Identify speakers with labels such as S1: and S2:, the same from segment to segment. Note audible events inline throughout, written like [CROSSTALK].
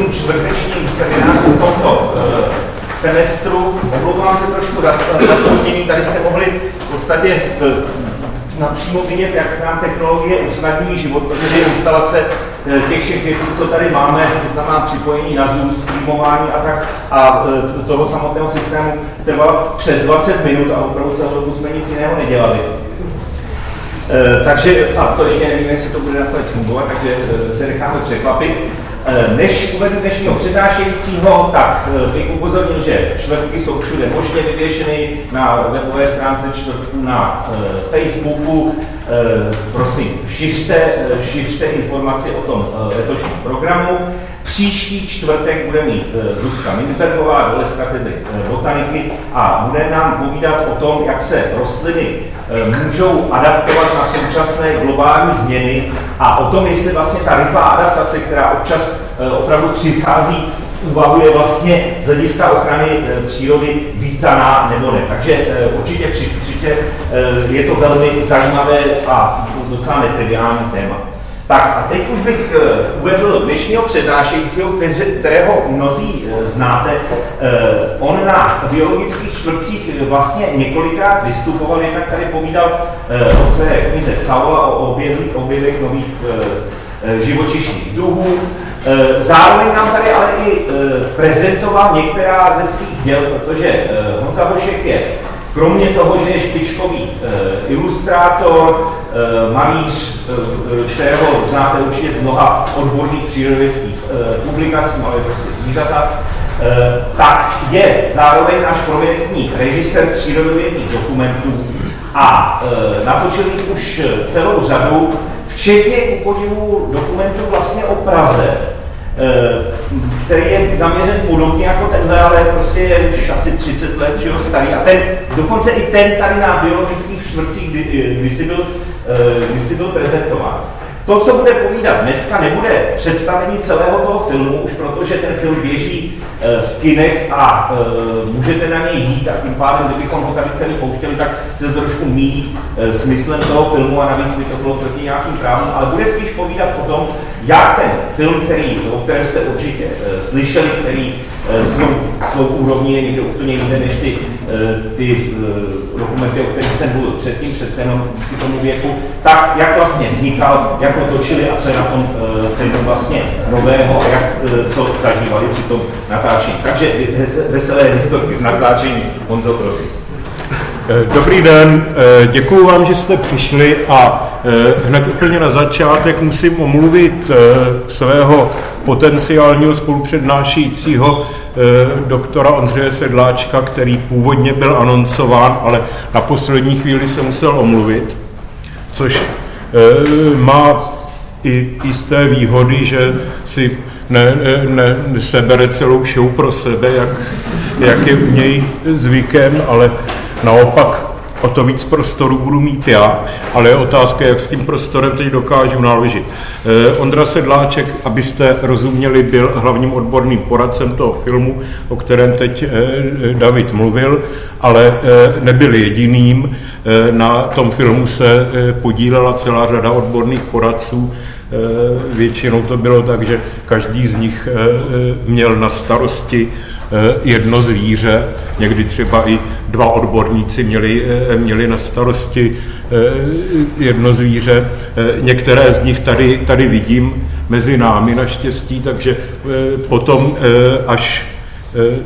S1: prvním čtvrtečním semináři v tomto uh, semestru. Omlouvám se trošku za spoždění, tady jste mohli v podstatě v, napřímo vidět, jak nám technologie usnadní život, protože instalace Eh, těch všech věcí, co tady máme, to znamená připojení na Zoom, streamování a tak, a eh, toho samotného systému trvalo přes 20 minut a opravdu celou dobu jsme nic jiného nedělali. Eh, takže, a to ještě nevím, jestli to bude nakonec fungovat, takže se necháme překvapit. Než uvedu dnešního přednášejícího, tak bych upozornil, že čtvrtky jsou všude možně vyvěšeny na webové stránce čtvrtků na Facebooku, Eh, prosím, šiřte, eh, šiřte informaci o tom eh, letošním programu. Příští čtvrtek bude mít Zuzka Minsbergová dole z katedry botaniky a bude nám povídat o tom, jak se rostliny můžou adaptovat na současné globální změny a o tom, jestli vlastně ta rychlá adaptace, která občas opravdu přichází úvahu je vlastně z hlediska ochrany přírody vítaná nebo ne. Takže určitě e, je to velmi zajímavé a docela netriviální téma. Tak a teď už bych uvedl dnešního přednášejícího, kterého mnozí znáte. On na biologických čtvrtcích vlastně několikrát vystupoval, jednak tady povídal o své knize Saula o objevech nových živočišných druhů. Eh, zároveň nám tady ale i eh, prezentoval některá ze svých děl, protože eh, Honza Bošek je kromě toho, že je špičkový ilustrátor, malíř, kterého znáte určitě z mnoha odborných přírodovědských publikací, ale prostě zvířata, tak je zároveň náš prominentní režisér přírodovědných dokumentů a natočil jich už celou řadu včetně u podivu dokumentu vlastně o Praze, který je zaměřen podobně jako tenhle, ale prostě je už asi 30 let že jo, starý. A ten, dokonce i ten tady na biologických čtvrcích, kdy, kdy, si byl, eh, kdy si byl prezentován. To, co bude povídat dneska, nebude představení celého toho filmu, už protože ten film běží eh, v kinech a e, můžete na něj jít a tím pádem, kdybychom ho tady celý pouštěli, tak se trošku míjí e, smyslem toho filmu a navíc by to bylo proti nějakým právům, ale bude spíš povídat o tom, jak ten film, který, o kterém jste určitě slyšeli, který svou, svou úrovní je někde úplně jinde než ty, e, ty e, dokumenty, o kterých jsem mluvil předtím, přece jenom k tomu věku, tak jak vlastně vznikal, jak ho točili a co je na tom filmu vlastně nového a jak, co zažívali při tom natáčení. Takže veselé historky z natáčení. Honzo, prosím.
S2: Dobrý den, děkuji vám, že jste přišli a hned úplně na začátek musím omluvit svého potenciálního spolupřednášejícího doktora Ondřeje Sedláčka, který původně byl anoncován, ale na poslední chvíli se musel omluvit, což má i jisté výhody, že si ne, ne, ne sebere celou show pro sebe, jak, jak je u něj zvykem, ale naopak o to víc prostoru budu mít já, ale je otázka, jak s tím prostorem teď dokážu naložit. Eh, Ondra Sedláček, abyste rozuměli, byl hlavním odborným poradcem toho filmu, o kterém teď eh, David mluvil, ale eh, nebyl jediným. Na tom filmu se podílela celá řada odborných poradců, Většinou to bylo tak, že každý z nich měl na starosti jedno zvíře, někdy třeba i dva odborníci měli, měli na starosti jedno zvíře. Některé z nich tady, tady vidím mezi námi naštěstí, takže potom, až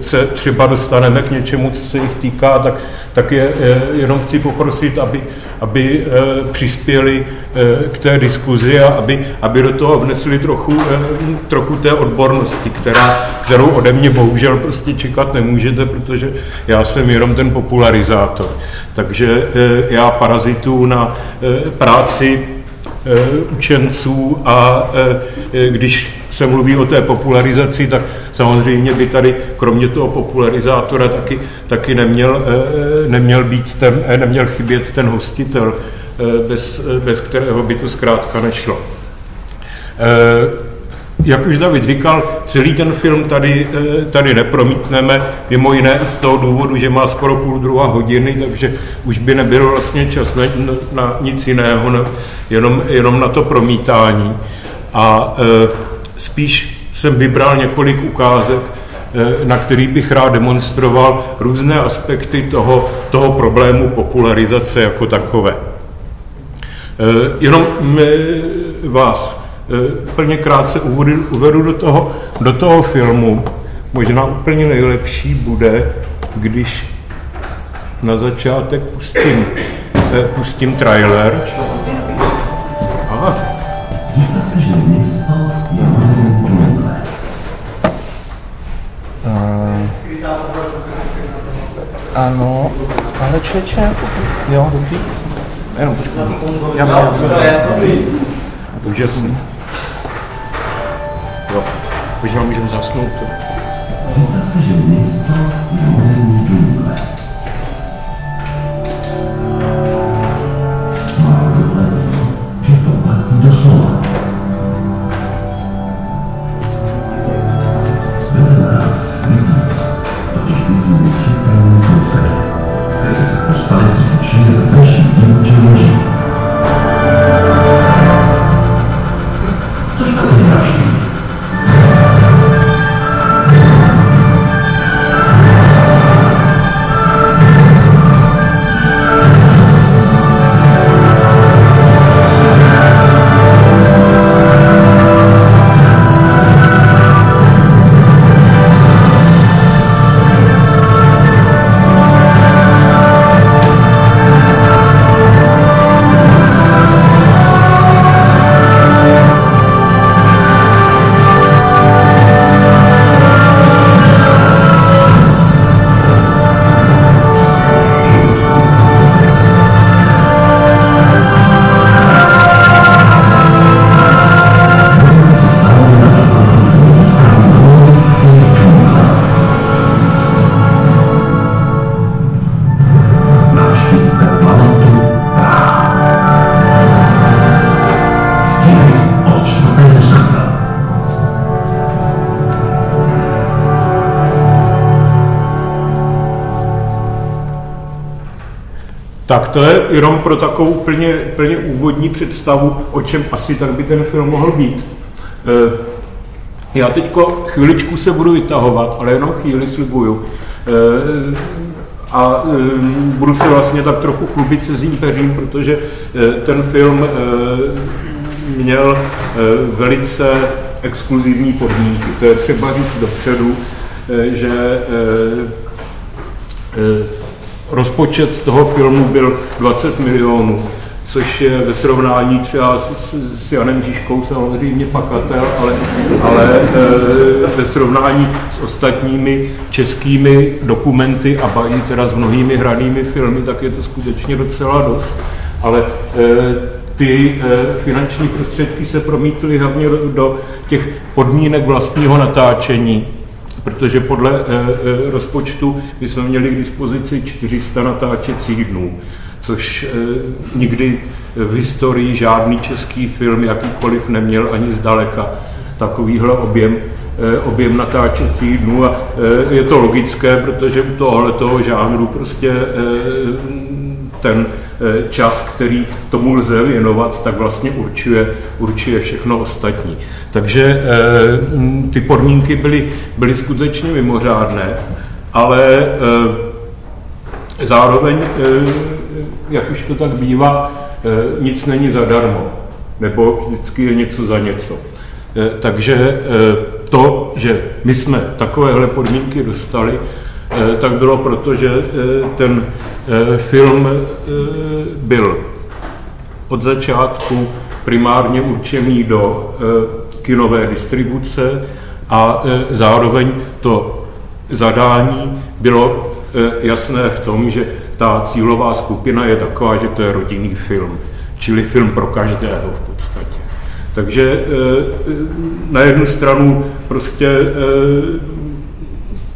S2: se třeba dostaneme k něčemu, co se jich týká, tak, tak je jenom chci poprosit, aby, aby přispěli k té diskuzi a aby, aby do toho vnesli trochu, trochu té odbornosti, která, kterou ode mě bohužel prostě čekat nemůžete, protože já jsem jenom ten popularizátor. Takže já parazitu na práci učenců a když se mluví o té popularizaci, tak samozřejmě by tady kromě toho popularizátora taky, taky neměl, eh, neměl, být ten, eh, neměl chybět ten hostitel, eh, bez, bez kterého by to zkrátka nešlo. Jak už David říkal, celý ten film tady, tady nepromítneme, mimo jiné z toho důvodu, že má skoro půl druhá hodiny, takže už by nebyl vlastně čas na, na nic jiného, jenom, jenom na to promítání. A spíš jsem vybral několik ukázek, na který bych rád demonstroval různé aspekty toho, toho problému popularizace jako takové. Jenom vás plně krátce uvedu do toho, do toho filmu. Možná úplně nejlepší bude, když na začátek pustím, pustím trailer. Aha.
S3: Ano, ale člověče, jo, dobrý. Jenom počkej. Já, já,
S2: Úžasný. Jo, možná můžeme zasnout to. To je jenom pro takovou úplně, úplně úvodní představu, o čem asi tak by ten film mohl být. Eh, já teď chviličku se budu vytahovat, ale jenom chvíli slibuju. Eh, a eh, budu se vlastně tak trochu chlubit se zímpeřím, protože ten film měl velice exkluzivní podmínky. To je třeba říct dopředu, že Rozpočet toho filmu byl 20 milionů, což je ve srovnání třeba s, s Janem Žižkou samozřejmě pakatel, ale, ale e, ve srovnání s ostatními českými dokumenty a bají teda s mnohými hranými filmy, tak je to skutečně docela dost. Ale e, ty e, finanční prostředky se promítly hlavně do, do těch podmínek vlastního natáčení protože podle e, e, rozpočtu my jsme měli k dispozici 400 natáčecích dnů, což e, nikdy v historii žádný český film jakýkoliv neměl ani zdaleka takovýhle objem, objem natáčecích dnů. A je to logické, protože u tohohle toho žánru prostě ten čas, který tomu lze věnovat, tak vlastně určuje, určuje všechno ostatní. Takže eh, ty podmínky byly, byly skutečně mimořádné, ale eh, zároveň, eh, jak už to tak bývá, nic není zadarmo, nebo vždycky je něco za něco. Takže to, že my jsme takovéhle podmínky dostali, tak bylo proto, že ten film byl od začátku primárně určený do kinové distribuce a zároveň to zadání bylo jasné v tom, že ta cílová skupina je taková, že to je rodinný film, čili film pro každého v podstatě. Takže na jednu stranu prostě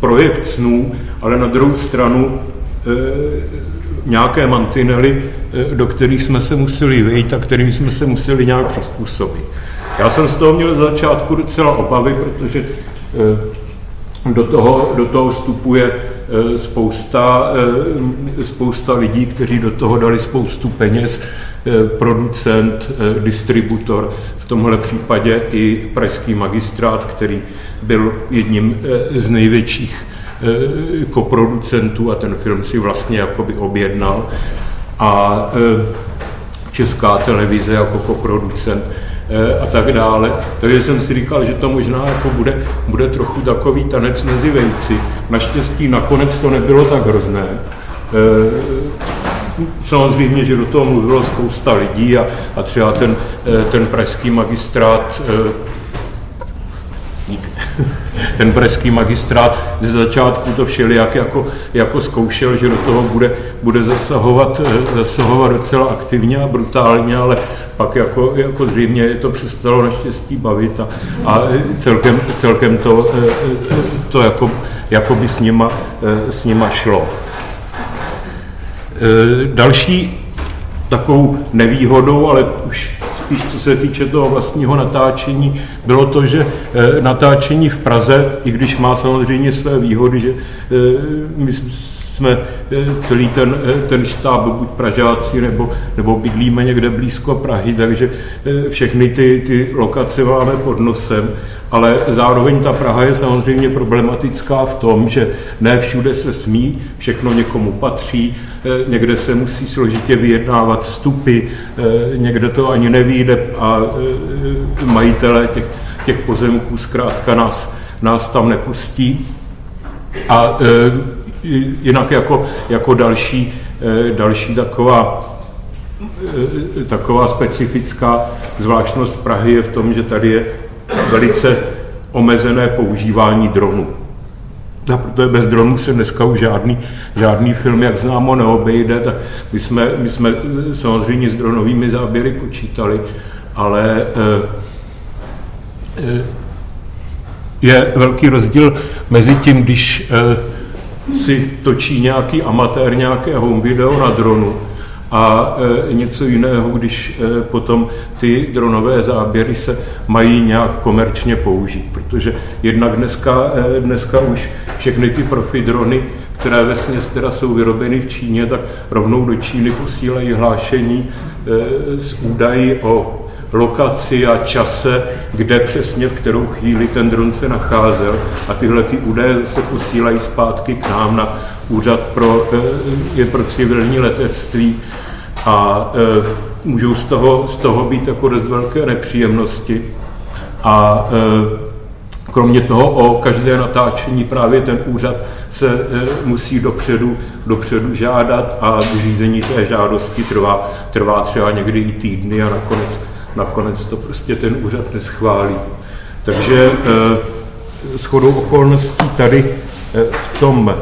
S2: projekt snů, ale na druhou stranu nějaké mantinely, do kterých jsme se museli vejít a kterým jsme se museli nějak přizpůsobit. Já jsem z toho měl začátku docela obavy, protože eh, do toho, do toho vstupuje eh, spousta, eh, spousta lidí, kteří do toho dali spoustu peněz, producent, distributor. V tomhle případě i pražský magistrát, který byl jedním z největších koproducentů a ten film si vlastně jakoby objednal. A česká televize jako koproducent a tak dále. Takže jsem si říkal, že to možná jako bude, bude trochu takový tanec mezi vejci. Naštěstí nakonec to nebylo tak hrozné. Samozřejmě, že do toho mluvilo spousta lidí a, a třeba ten, ten pražský magistrát [LAUGHS] ten pražský magistrát ze začátku to všelijak jako, jako zkoušel, že do toho bude, bude zasahovat, zasahovat docela aktivně a brutálně, ale pak jako, jako zřejmě je to přestalo naštěstí bavit a, a celkem, celkem to, to jako, jako by s nima, s nima šlo. Další takovou nevýhodou, ale už spíš co se týče toho vlastního natáčení, bylo to, že eh, natáčení v Praze, i když má samozřejmě své výhody, že eh, my jsme eh, celý ten, ten štáb, buď Pražáci, nebo, nebo bydlíme někde blízko Prahy, takže všechny ty, ty lokace máme pod nosem, ale zároveň ta Praha je samozřejmě problematická v tom, že ne všude se smí, všechno někomu patří, někde se musí složitě vyjednávat vstupy, eh, někde to ani nevíde a eh, majitelé těch, těch pozemků zkrátka nás, nás tam nepustí. A jinak jako, jako další, další taková taková specifická zvláštnost Prahy je v tom, že tady je velice omezené používání dronů. A protože bez dronů se dneska už žádný, žádný film, jak známo, neobejde, tak my jsme, my jsme samozřejmě s dronovými záběry počítali, ale eh, eh, je velký rozdíl mezi tím, když eh, si točí nějaký amatér nějaké home video na dronu a e, něco jiného, když e, potom ty dronové záběry se mají nějak komerčně použít, protože jednak dneska, e, dneska už všechny ty profi drony, které ve teda jsou vyrobeny v Číně, tak rovnou do Číny posílají hlášení s údají o lokaci a čase, kde přesně v kterou chvíli ten dron se nacházel. A tyhle ty údaje se posílají zpátky k nám na úřad pro, je pro civilní letectví a e, můžou z toho, z toho být jako dost velké nepříjemnosti. A e, kromě toho o každé natáčení právě ten úřad se musí dopředu, dopředu žádat a vyřízení té žádosti trvá, trvá třeba někdy i týdny a nakonec, nakonec to prostě ten úřad neschválí. Takže shodou okolností tady v tom,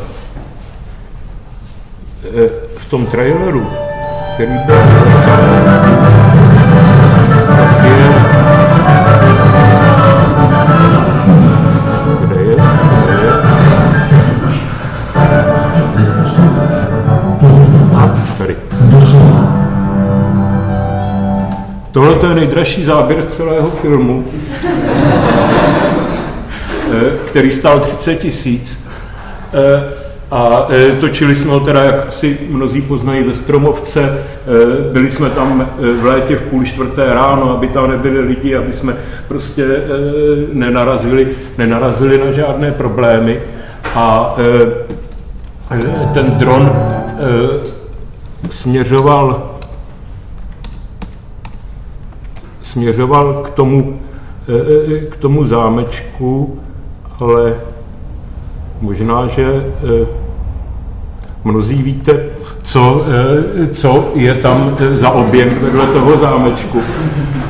S2: v tom traileru který byl kde kde. Tohle je nejdražší záběr z celého filmu, eh, který stál 30 tisíc. A e, točili jsme ho teda, jak asi mnozí poznají, ve Stromovce. E, byli jsme tam e, v létě v půl čtvrté ráno, aby tam nebyli lidi, aby jsme prostě nenarazili, nenarazili na žádné problémy. A ten dron směřoval směřoval k tomu, k tomu zámečku, ale Možná, že eh, mnozí víte, co, eh, co je tam za objekt vedle toho zámečku.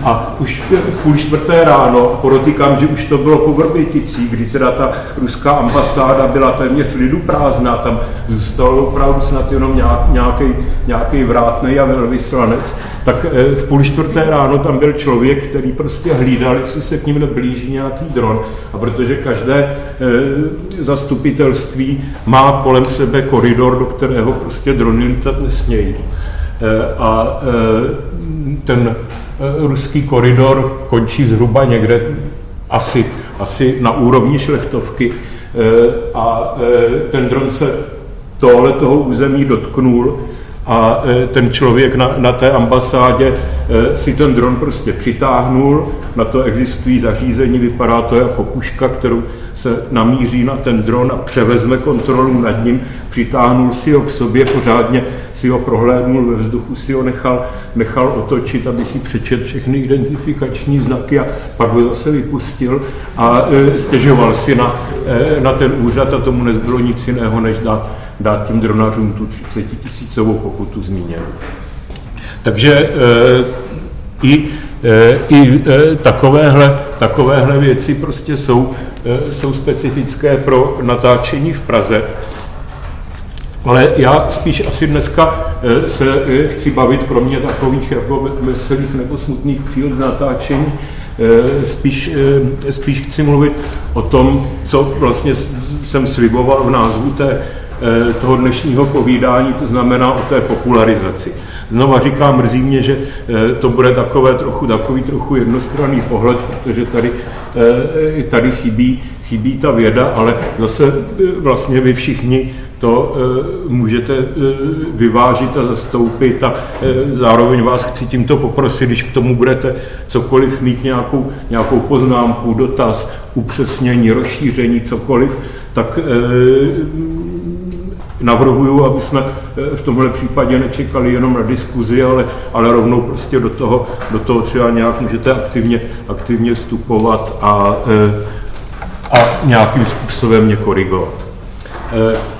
S2: A už v půl čtvrté ráno, podotýkám, že už to bylo po Vrběticích, kdy teda ta ruská ambasáda byla téměř lidu prázdná, tam zůstal opravdu snad jenom nějaký, nějaký vrátný a velvyslanec, tak eh, v půl čtvrté ráno tam byl člověk, který prostě hlídal, jestli se k ním neblíží nějaký dron. A protože každé eh, zastupitelství má kolem sebe koridor, do kterého prostě drony lítat nesmějí. Eh, a ten ruský koridor končí zhruba někde asi, asi na úrovni šlechtovky a ten dron se tohle toho území dotknul a e, ten člověk na, na té ambasádě e, si ten dron prostě přitáhnul, na to existují zařízení, vypadá to jako puška, kterou se namíří na ten dron a převezme kontrolu nad ním, přitáhnul si ho k sobě, pořádně si ho prohlédnul ve vzduchu, si ho nechal, nechal otočit, aby si přečet všechny identifikační znaky a pak ho zase vypustil a e, stěžoval si na, na ten úřad a tomu nezbylo nic jiného, než dát dát těm dronářům tu 30 tisícovou pokutu zmíněnou. Takže e, i, e, i e, takovéhle, takovéhle věci prostě jsou, jsou specifické pro natáčení v Praze. Ale já spíš asi dneska se chci bavit kromě takových jako veselých nebo smutných příhod natáčení, spíš, spíš chci mluvit o tom, co vlastně jsem sliboval v názvu té Eh, toho dnešního povídání, to znamená o té popularizaci. Znova říkám, mrzí mě, že eh, to bude takové trochu, takový trochu jednostranný pohled, protože tady, eh, tady chybí, chybí ta věda, ale zase vlastně vy všichni to můžete vyvážit a zastoupit a zároveň vás chci tímto poprosit, když k tomu budete cokoliv mít nějakou, nějakou poznámku, dotaz, upřesnění, rozšíření, cokoliv, tak navrhuju, aby jsme eh, v tomhle případě nečekali jenom na diskuzi, ale, ale rovnou prostě do toho, do toho třeba nějak můžete aktivně, aktivně vstupovat a, eh, a nějakým způsobem mě korigovat. Eh,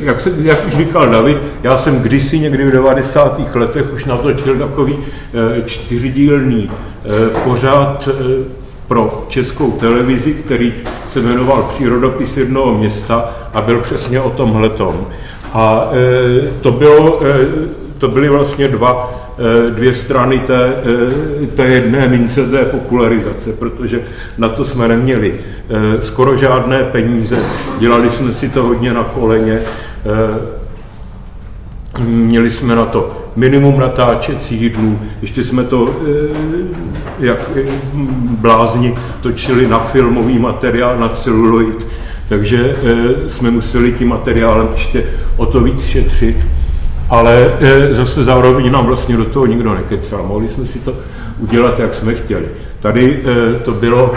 S2: jak, se, jak už říkal David, já jsem kdysi někdy v 90. letech už natočil takový čtyřdílný pořád pro českou televizi, který se jmenoval Přírodopis jednoho města a byl přesně o tomhle tom. A e, to, bylo, e, to byly vlastně dva, e, dvě strany té, e, té jedné mince té popularizace, protože na to jsme neměli e, skoro žádné peníze, dělali jsme si to hodně na koleně, e, Měli jsme na to minimum natáčecích dnů, ještě jsme to e, jak e, blázni točili na filmový materiál, na celuloid, takže e, jsme museli tím materiálem ještě o to víc šetřit, ale zase zároveň nám vlastně do toho nikdo nekecal. Mohli jsme si to udělat, jak jsme chtěli. Tady to bylo,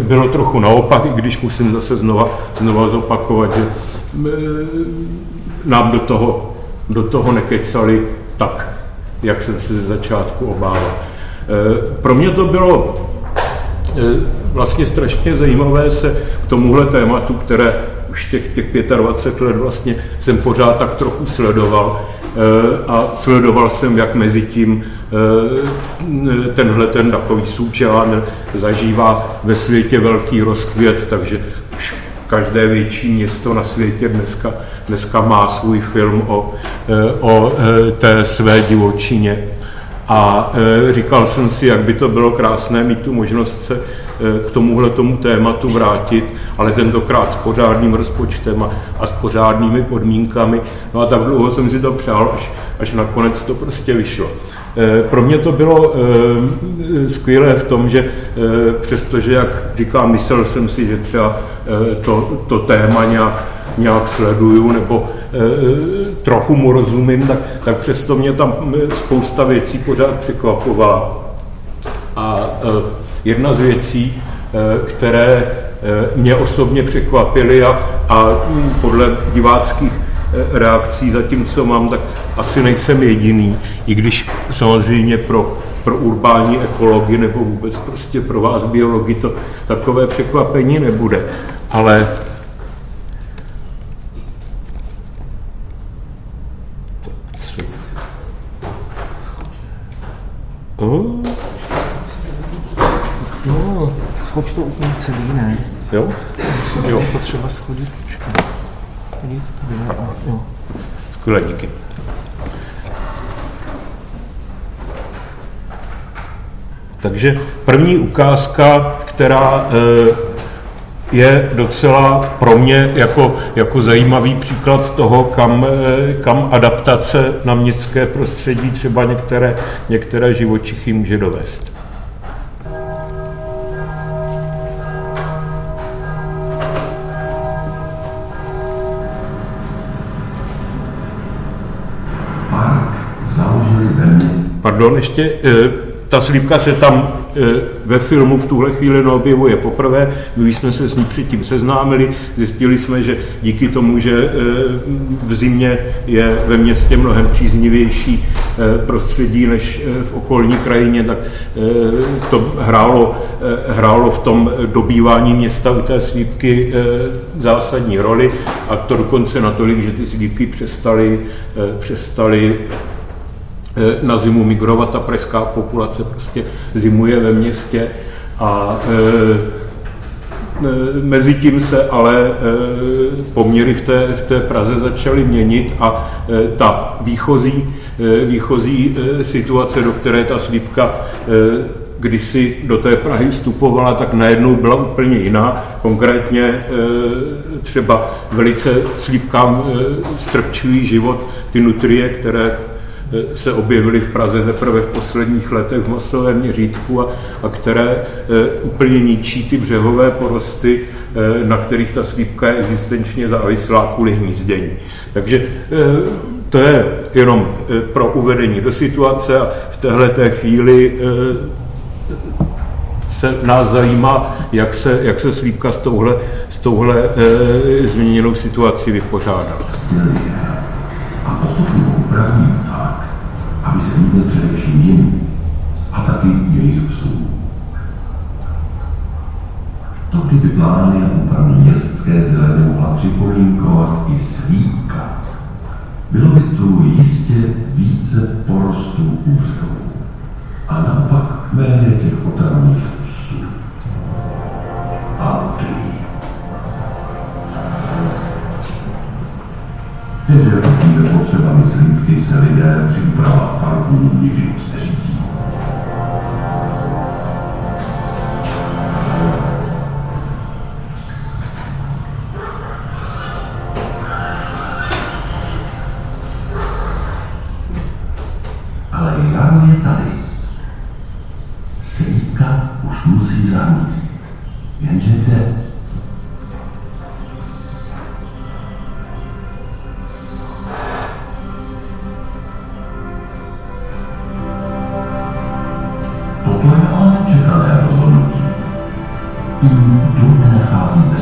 S2: bylo trochu naopak, i když musím zase znova, znova zopakovat, že nám do toho, do toho nekecali tak, jak jsem se ze začátku obával. E, pro mě to bylo e, vlastně strašně zajímavé se k tomuhle tématu, které už těch, těch 25 let vlastně jsem pořád tak trochu sledoval e, a sledoval jsem, jak mezi tím tenhle ten takový součán zažívá ve světě velký rozkvět, takže už každé větší město na světě dneska, dneska má svůj film o, o té své divočině. A říkal jsem si, jak by to bylo krásné mít tu možnost se k tomuhle tomu tématu vrátit, ale tentokrát s pořádným rozpočtem a, a s pořádnými podmínkami. No a tak dlouho jsem si to přál, až, až nakonec to prostě vyšlo. Eh, pro mě to bylo eh, skvělé v tom, že eh, přestože, jak říkám, myslel jsem si, že třeba to, to téma nějak, nějak sleduju nebo trochu mu rozumím, tak, tak přesto mě tam spousta věcí pořád překvapovala. A jedna z věcí, které mě osobně překvapily a, a podle diváckých reakcí zatím, co mám, tak asi nejsem jediný, i když samozřejmě pro, pro urbání ekology nebo vůbec prostě pro vás biologi to takové překvapení nebude. Ale
S3: Oh. No, schoď to úplně celý, ne?
S2: Jo?
S3: Jo. potřeba schodit. Počkej.
S2: Skvělé, díky. Takže první ukázka, která eh, je docela pro mě jako, jako zajímavý příklad toho, kam, eh, kam adaptace na městské prostředí třeba některé, některé živočichy může dovést. Pardon, ještě ta slípka se tam e, ve filmu v tuhle chvíli neobjevuje poprvé, my jsme se s ní předtím seznámili, zjistili jsme, že díky tomu, že e, v zimě je ve městě mnohem příznivější prostředí než v okolní krajině, tak to hrálo, hrálo v tom dobývání města u té slípky zásadní roli. A to dokonce natolik, že ty slípky přestaly, přestaly Eh, na zimu migrovat, ta pražská populace prostě zimuje ve městě a e, mezi tím se ale poměry v té, v té Praze začaly měnit a ta výchozí, výchozí situace, do které ta slípka kdysi do té Prahy vstupovala, tak najednou byla úplně jiná. Konkrétně třeba velice slípkám strpčují život ty nutrie, které se objevily v Praze teprve v posledních letech v masovém měřítku a, a které e, úplně ničí ty břehové porosty, e, na kterých ta slípka je existenčně závislá kvůli hnízdění. Takže to je jenom pro uvedení do situace a v téhle té chvíli se nás zajímá, jak se, jak se slípka s touhle, s touhle e, změněnou situací vypořádala. A postupně upraví
S4: aby se líbil především jim a taky jejich psů. To, kdyby plány na úpravu městské zelené mohla připomínkovat i svípka, bylo by tu jistě více porostů břehu a naopak méně těch otravných psů. A Jenže rozdíle potřebami slípky se lidé při úpravách parků nikdy moc neřídí. Du gebundene Rasenmäher.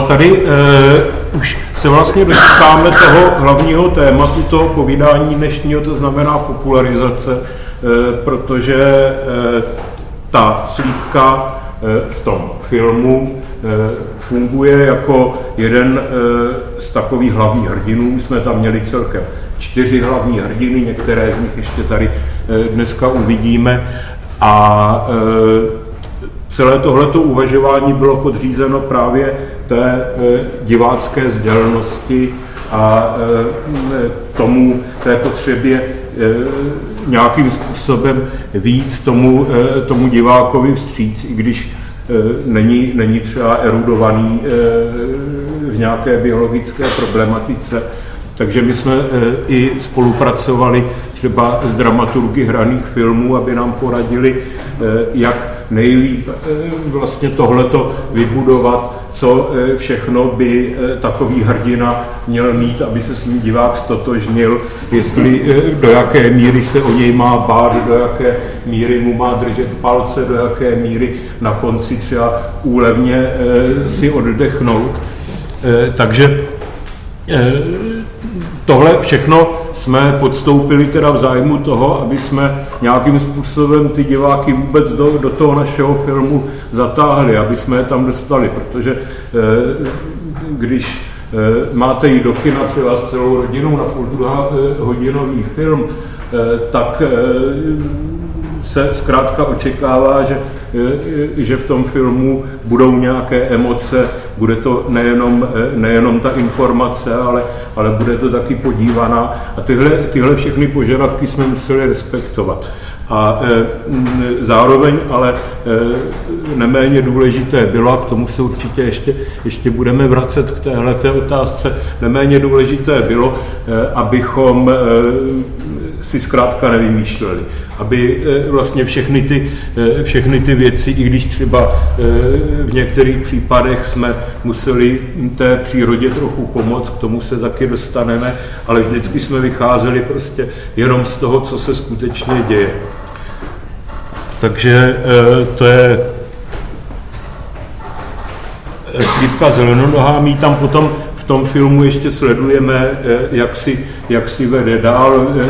S4: Tady
S2: uh, už se vlastně dostáváme toho hlavního tématu toho povídání dnešního, to znamená popularizace, uh, protože uh, ta slípka uh, v tom filmu funguje jako jeden z takových hlavních hrdinů. Jsme tam měli celkem čtyři hlavní hrdiny, některé z nich ještě tady dneska uvidíme. A celé tohleto uvažování bylo podřízeno právě té eh, divácké sdělnosti a eh, tomu, té potřebě eh, nějakým způsobem vít tomu, tomu divákovi vstříc, i když není, není třeba erudovaný v nějaké biologické problematice. Takže my jsme i spolupracovali třeba s dramaturgy hraných filmů, aby nám poradili, jak nejlíp vlastně tohleto vybudovat, co všechno by takový hrdina měl mít, aby se s ním divák stotožnil, jestli do jaké míry se o něj má bát, do jaké míry mu má držet palce, do jaké míry na konci třeba úlevně si oddechnout. Takže tohle všechno jsme podstoupili teda v zájmu toho, aby jsme nějakým způsobem ty diváky vůbec do, do toho našeho filmu zatáhli, aby jsme je tam dostali, protože eh, když eh, máte jít do kina třeba s celou rodinou na půl druhá eh, hodinový film, tak se zkrátka očekává, že, že v tom filmu budou nějaké emoce, bude to nejenom, nejenom ta informace, ale, ale bude to taky podívaná. A tyhle, tyhle všechny požadavky jsme museli respektovat. A e, zároveň ale e, neméně důležité bylo, a k tomu se určitě ještě, ještě budeme vracet k téhle otázce, neméně důležité bylo, e, abychom e, si zkrátka nevymýšleli. Aby eh, vlastně všechny ty, eh, všechny ty věci, i když třeba eh, v některých případech jsme museli té přírodě trochu pomoct, k tomu se taky dostaneme, ale vždycky jsme vycházeli prostě jenom z toho, co se skutečně děje. Takže to je slípka zelenonohá, mít tam potom tom filmu ještě sledujeme, eh, jak si, jak si vede dál, eh,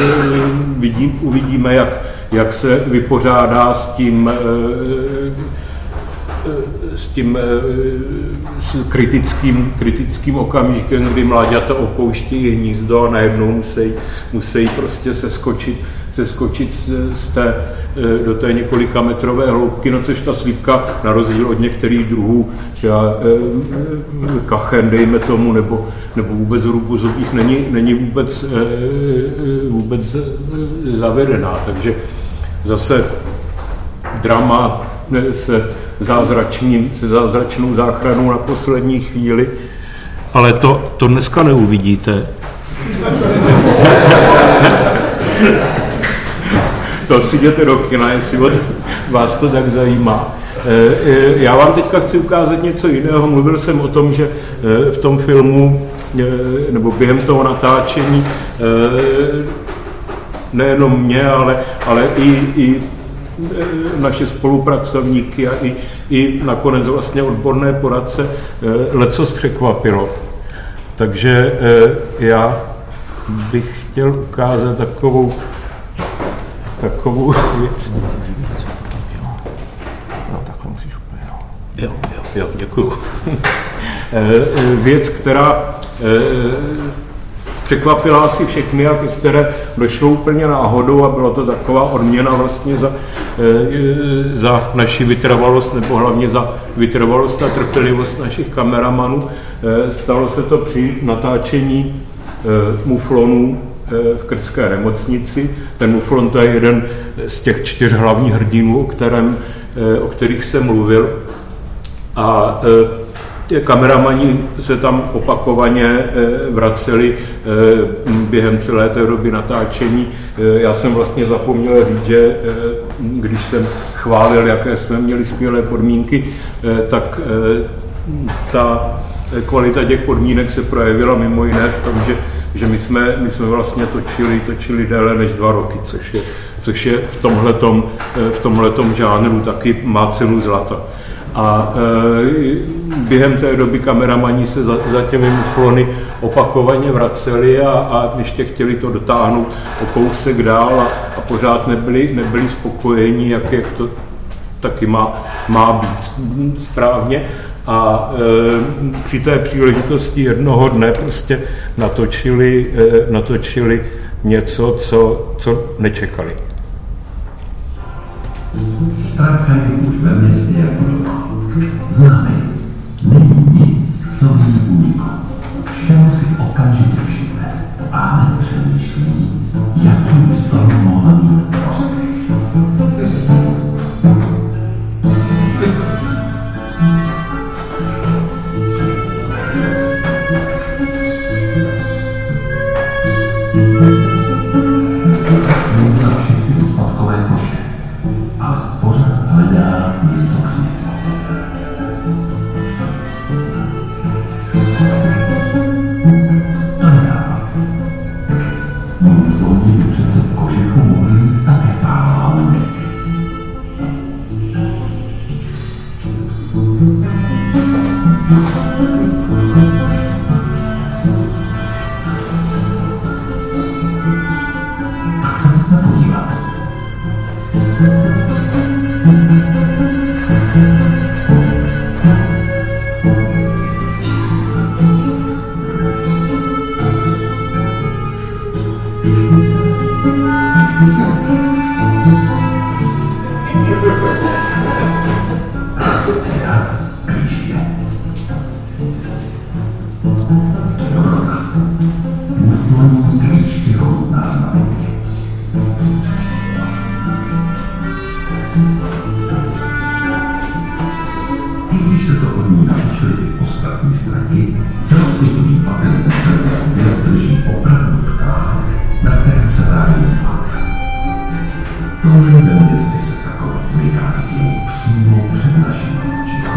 S2: vidí, uvidíme, jak, jak se vypořádá s tím, eh, s tím s kritickým, kritickým okamžikem, kdy mláďata opouští hnízdo a najednou musí, musí prostě se skočit skočit z, z té, e, do té několika metrové hloubky, no což ta slípka na rozdíl od některých druhů, třeba e, e, kachen, dejme tomu, nebo, nebo vůbec rubuzových, není, není vůbec, vůbec zavedená. Takže zase drama se, zázračním, se zázračnou záchranou na poslední chvíli, ale to, to dneska neuvidíte. [LAUGHS] to si jděte do kina, jestli vás to tak zajímá. Eh, eh, já vám teďka chci ukázat něco jiného. Mluvil jsem o tom, že eh, v tom filmu nebo během toho natáčení nejenom mě, ale, ale i, i naše spolupracovníky a i, i nakonec vlastně odborné poradce lecos překvapilo. Takže já bych chtěl ukázat takovou takovou věc.
S3: No, takhle musíš úplně, no.
S2: Jo, jo, jo, děkuju. [LAUGHS] Eh, eh, věc, která eh, překvapila asi všechny a které došlo úplně náhodou a bylo to taková odměna vlastně za, za naši vytrvalost nebo hlavně za vytrvalost a trpělivost našich kameramanů. Stalo se to při natáčení muflonů v krtské nemocnici. Ten muflon to je jeden z těch čtyř hlavních hrdinů, o, kterém, eh, o kterých jsem mluvil. A eh, kameramani se tam opakovaně eh, vraceli během celé té doby natáčení. Já jsem vlastně zapomněl říct, že když jsem chválil, jaké jsme měli skvělé podmínky, tak ta kvalita těch podmínek se projevila mimo jiné v tom, že že my jsme, my jsme vlastně točili, točili déle než dva roky, což je, což je v tomhletom, v tomhletom žánru taky má cenu zlata. A e, během té doby kameramani se za, za těmi muflony opakovaně vraceli a, a ještě chtěli to dotáhnout o kousek dál a, a pořád nebyli, nebyli spokojeni, jak, jak to taky má, má být správně a e, při té příležitosti jednoho dne prostě natočili, e, natočili něco, co, co nečekali.
S4: Strakají už ve městě jako doma. Známe Není nic, co ví úniku. Všeho si okamžitě všimne a nepřemýšlí, jaký Ve městě se unikáty dějí přímo před našimi očima.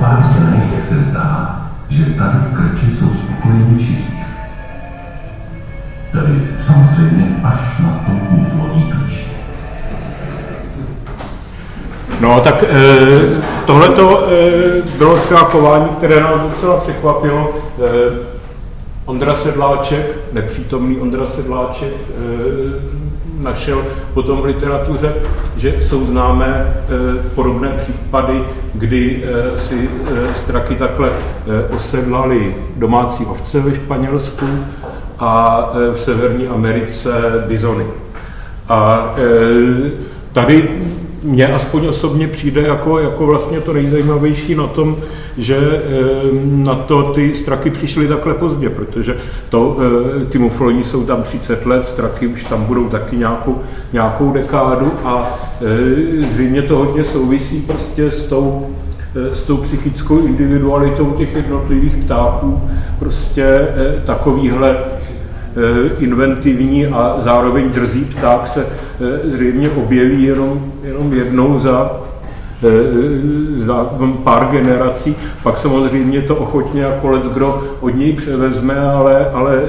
S4: Pár dnech se zdá, že tady v krči jsou spokojeni všichni. Tedy samozřejmě až na klíště.
S2: No, tak e, tohleto e, bylo třeba chování, které nás docela překvapilo. E, Ondra Sedláček, nepřítomný Ondra Sedláček, e, našel potom v literatuře, že jsou známé podobné případy, kdy si straky takhle osedlali domácí ovce ve Španělsku a v Severní Americe bizony. A tady mně aspoň osobně přijde jako, jako vlastně to nejzajímavější na tom, že e, na to ty straky přišly takhle pozdě, protože to, e, ty mufloni jsou tam 30 let, straky už tam budou taky nějakou, nějakou dekádu a e, zřejmě to hodně souvisí prostě s tou, s tou psychickou individualitou těch jednotlivých ptáků. Prostě takovýhle inventivní a zároveň drzý pták se zřejmě objeví jenom, jenom jednou za, za pár generací, pak samozřejmě to ochotně jako let kdo od něj převezme, ale, ale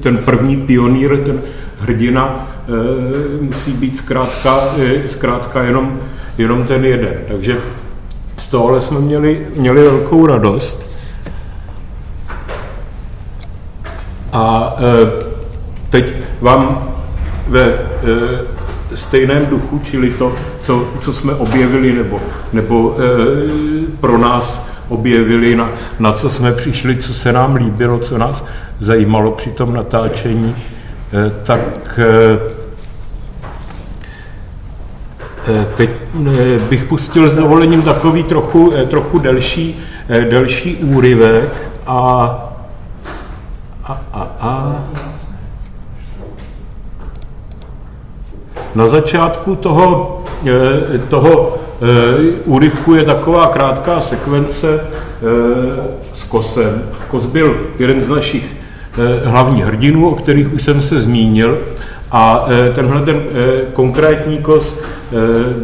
S2: ten první pionýr, ten hrdina musí být zkrátka, zkrátka jenom, jenom ten jeden. Takže z tohohle jsme měli, měli velkou radost. A e, teď vám ve e, stejném duchu, čili to, co, co jsme objevili, nebo, nebo e, pro nás objevili, na, na co jsme přišli, co se nám líbilo, co nás zajímalo při tom natáčení, tak teď bych pustil s dovolením takový trochu, trochu delší, delší úryvek a a, a, a. Na začátku toho, toho úryvku je taková krátká sekvence s Kosem. Kos byl jeden z našich hlavních hrdinů, o kterých už jsem se zmínil. A tenhle ten konkrétní kos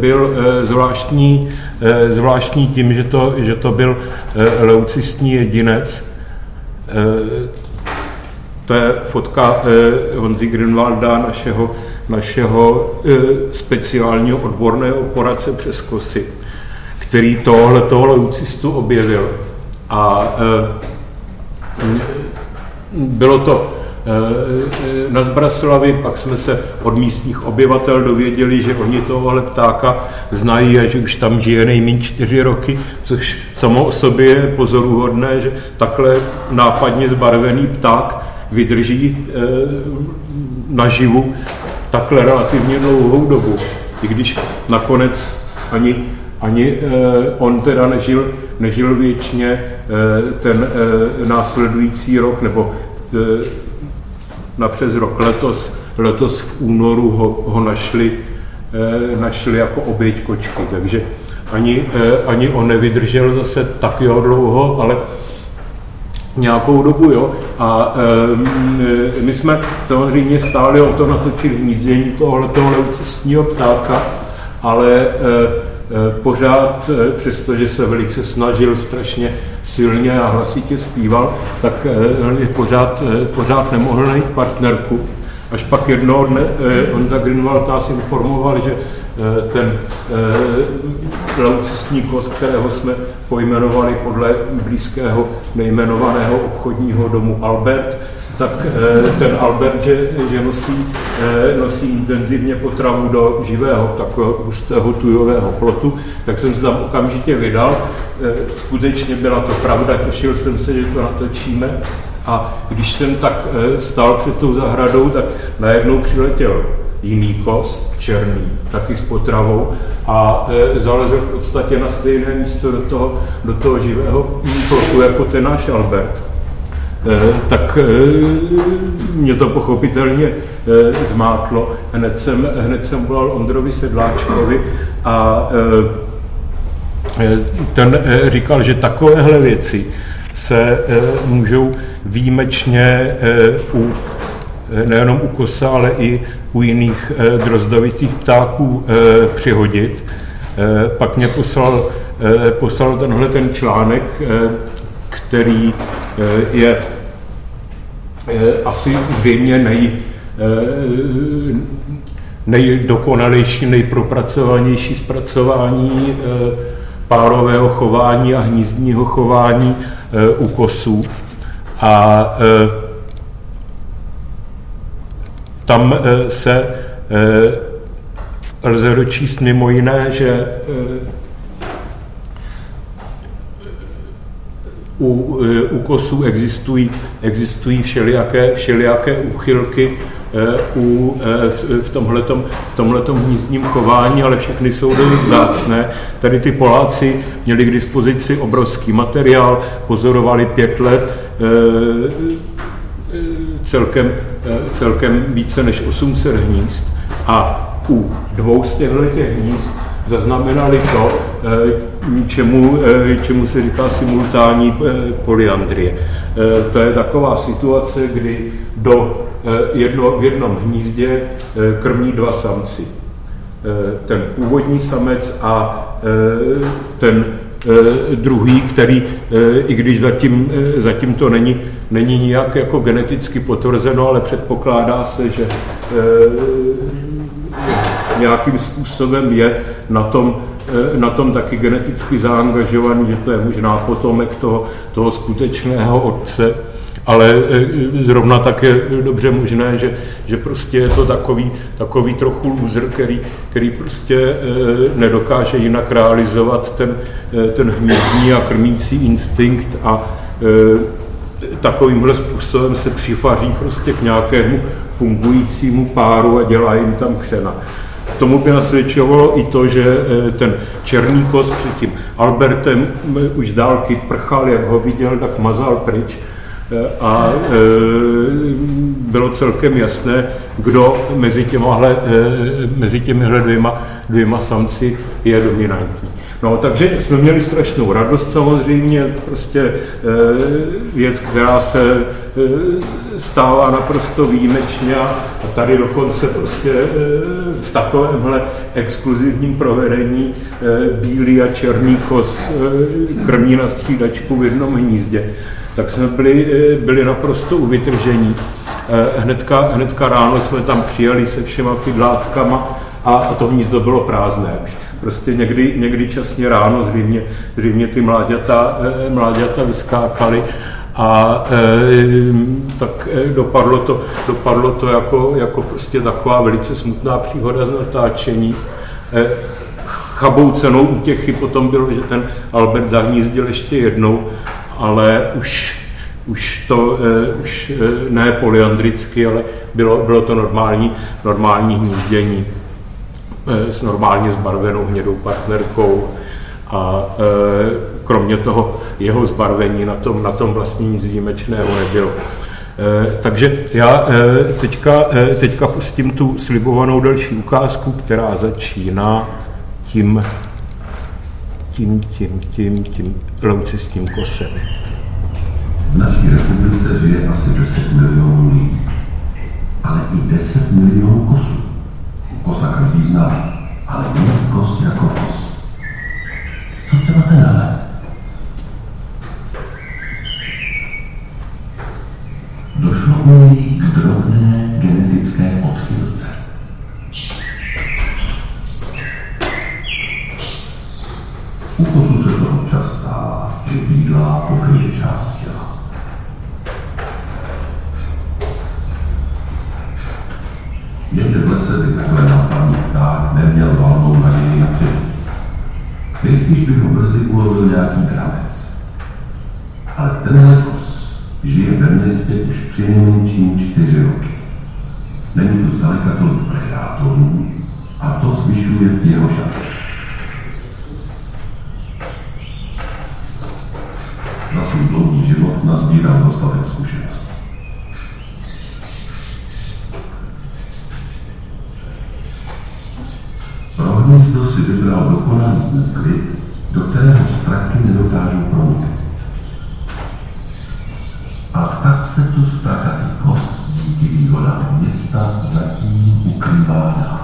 S2: byl zvláštní, zvláštní tím, že to, že to byl leucistní jedinec, to je fotka eh, Honzi Grinwalda, našeho, našeho eh, speciálního odborného poradce přes kosy, který tohle tohle lucistu objevil. A eh, bylo to na Zbraslavi, pak jsme se od místních obyvatel dověděli, že oni tohohle ptáka znají a že už tam žije nejméně čtyři roky, což samo o sobě je pozoruhodné, že takhle nápadně zbarvený pták vydrží eh, naživu takhle relativně dlouhou dobu. I když nakonec ani, ani eh, on teda nežil, nežil věčně eh, ten následující rok, nebo napřes rok letos, letos v únoru ho, ho našli, našli jako oběť kočky, takže ani, ani on nevydržel zase tak dlouho, ale nějakou dobu, jo. A e, my jsme samozřejmě stáli o to natočit hnízdění tohohle leucistního ptáka, ale e, pořád, přestože se velice snažil strašně silně a hlasitě zpíval, tak e, pořád, pořád nemohl najít partnerku. Až pak jednoho dne Honza Grünwald nás informoval, že ten eh, laucistní kos, kterého jsme pojmenovali podle blízkého nejmenovaného obchodního domu Albert, tak eh, ten Albert, že, že nosí, nosí intenzivně potravu do živého, takového hustého tujového plotu, tak jsem se tam okamžitě vydal. Skutečně byla to pravda, těšil jsem se, že to natočíme A když jsem tak stál před tou zahradou, tak najednou přiletěl jiný kos, černý, taky s potravou a e, zalezl v podstatě na stejné místo do toho, do toho živého plochu jako ten náš Albert. E, tak e, mě to pochopitelně e, zmátlo. Hned jsem, hned jsem volal Ondrovi Sedláčkovi a e, e ten e, říkal, že takovéhle věci se můžou výjimečně u nejenom u kosa, ale i u jiných eh, drozdovitých ptáků eh, přihodit. Pak mě poslal, poslal tenhle ten článek, který je asi zřejmě nej, nejdokonalejší, nejpropracovanější zpracování párového chování a hnízdního chování u kosů. A tam eh, se eh, lze dočíst mimo jiné, že eh, u, u kosů existují, existují všelijaké, všelijaké úchylky u, v, tomhletom, v tomhletom hnízdním chování, ale všechny jsou dost vzácné. Tady ty Poláci měli k dispozici obrovský materiál, pozorovali pět let, celkem, celkem více než 800 hnízd a u dvou z těchto hnízd zaznamenali to, eh, čemu, eh, čemu se říká simultánní polyandrie. To je taková situace, kdy do jedno, v jednom hnízdě krmí dva samci. Ten původní samec a ten druhý, který, i když zatím, zatím to není není nijak jako geneticky potvrzeno, ale předpokládá se, že e, nějakým způsobem je na tom, e, na tom taky geneticky zaangažovaný, že to je možná potomek toho, toho skutečného otce, ale e, zrovna tak je dobře možné, že, že prostě je to takový, takový trochu loser, který, který prostě nedokáže jinak realizovat ten, ten hnízdní a krmící instinkt a takovýmhle způsobem se přifaří prostě k nějakému fungujícímu páru a dělá jim tam křena. Tomu by nasvědčovalo i to, že eh, ten černý kos před tím Albertem eh, už dálky prchal, jak ho viděl, tak mazal pryč eh, a bylo celkem jasné, kdo mezi, těmahle, mezi těmihle dvěma, dvěma samci je dominantní. No, takže jsme měli strašnou radost samozřejmě, prostě e, věc, která se e, stává naprosto výjimečně a tady dokonce prostě e, v takovémhle exkluzivním provedení bílý a černý kos krmí na střídačku v jednom hnízdě tak jsme byli, byli naprosto u vytržení. Hnedka, hnedka ráno jsme tam přijeli se všema fidlátkama a to hnízdo bylo prázdné už prostě někdy, někdy časně ráno zřejmě, zřejmě ty mláďata, eh, mláďata vyskákaly a e, tak e, dopadlo to, dopadlo to jako, jako prostě taková velice smutná příhoda z natáčení. E, chabou cenou útěchy potom bylo, že ten Albert zahnízdil ještě jednou, ale už, už to e, už e, ne polyandricky, ale bylo, bylo to normální, normální hnízdění. Eh, s normálně zbarvenou hnědou partnerkou a eh, kromě toho jeho zbarvení na tom, na tom vlastně nic výjimečného nebylo. Eh, takže já teďka, teďka pustím tu slibovanou další ukázku, která začíná tím, tím, tím, tím, tím loucistým kosem.
S4: V naší republice žije asi 10 milionů lidí, ale i 10 milionů kosů. Kosa každý zná, ale nie kos jako kos. Co třeba tenhle? Došlo u něj brzy ulovil nějaký kravec. Ale tenhle kus žije ve městě už přinejmenším čtyři roky. Není to zdaleka tolik predátorů a to zvyšuje jeho šanci. Na svůj dlouhý život nazbíral dostatek zkušeností. Prohnízdo si vybral dokonalý úkryt nedokážu promluvit. A tak se tu strachatý kost díky výhodám města zatím ukrývá dál.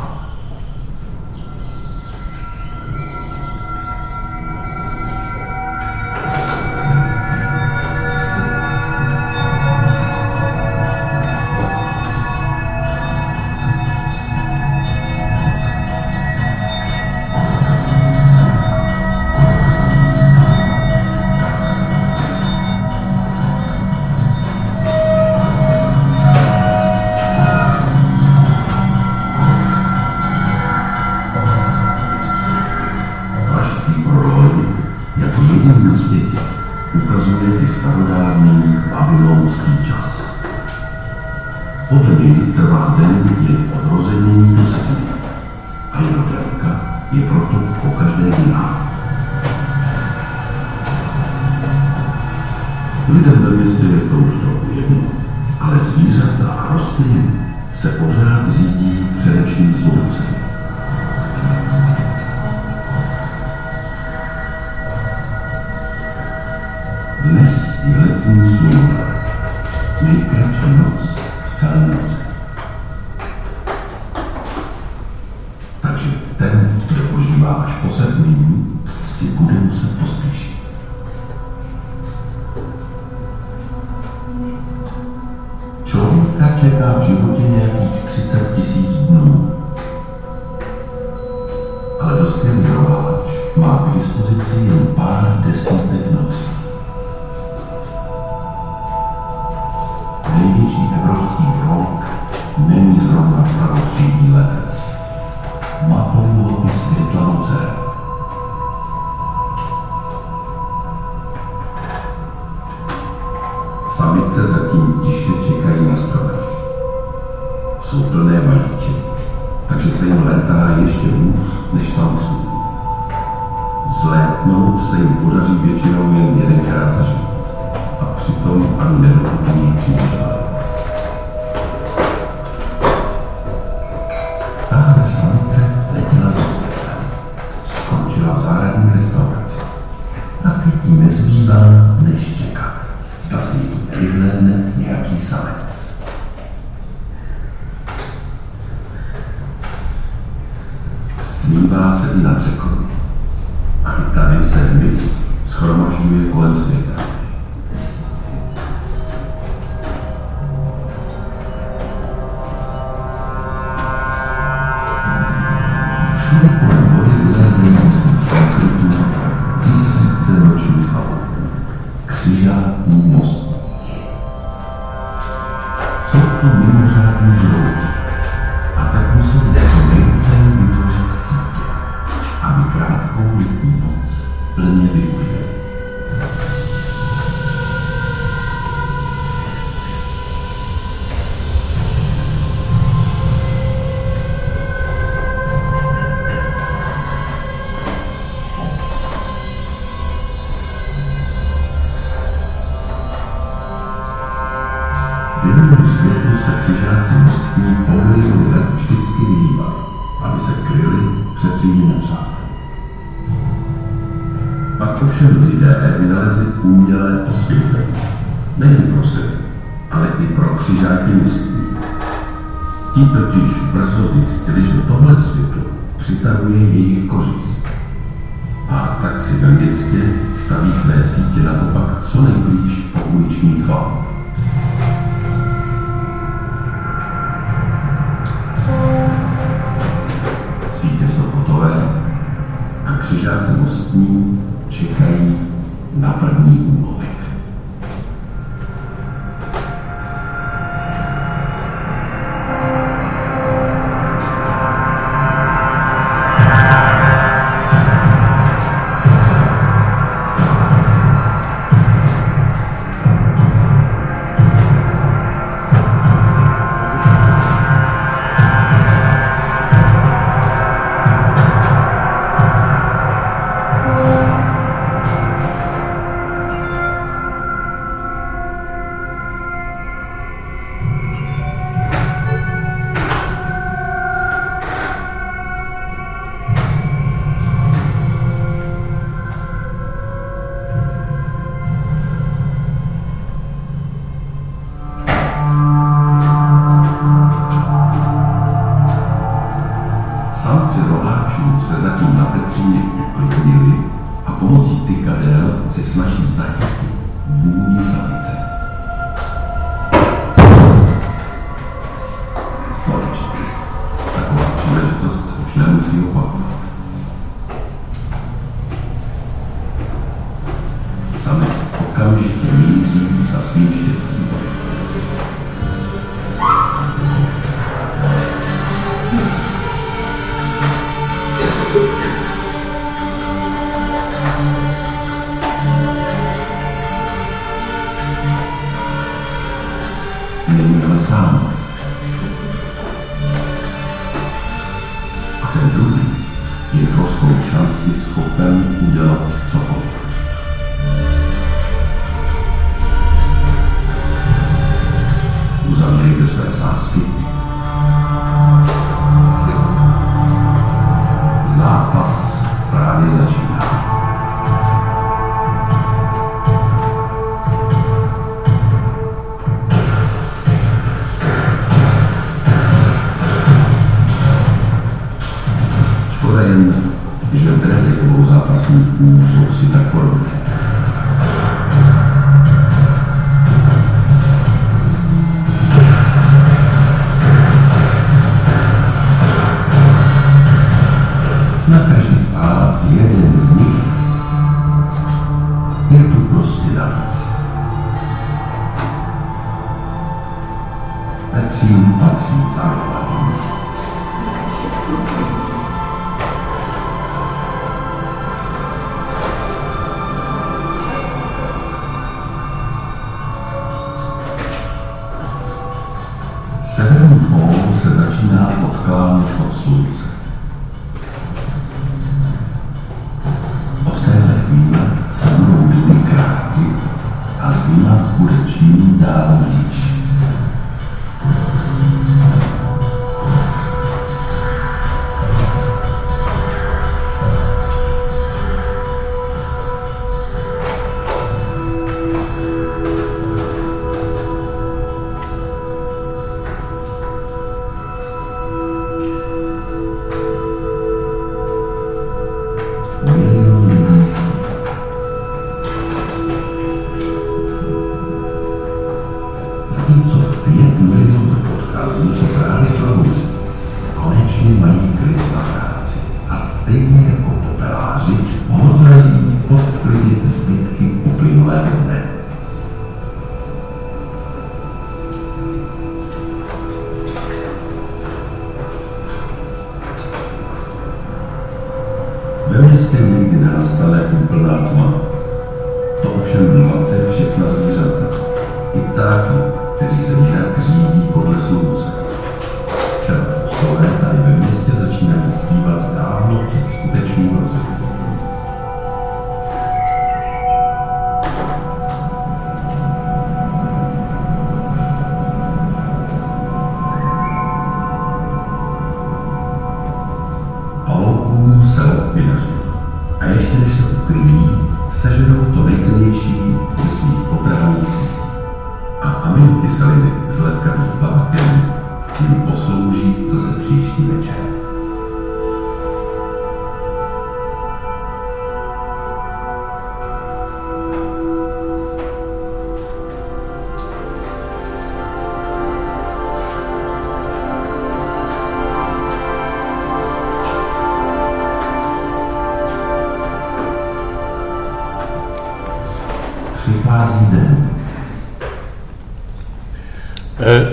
S4: Musíme. Nejkratší noc v celé noci. Takže ten, kdo ožívá až po si bude muset pospíšit. Čeká v životě nějakých 30 tisíc dnů. Ale dospělý rováč má k dispozici jen pár desítek Ficai na para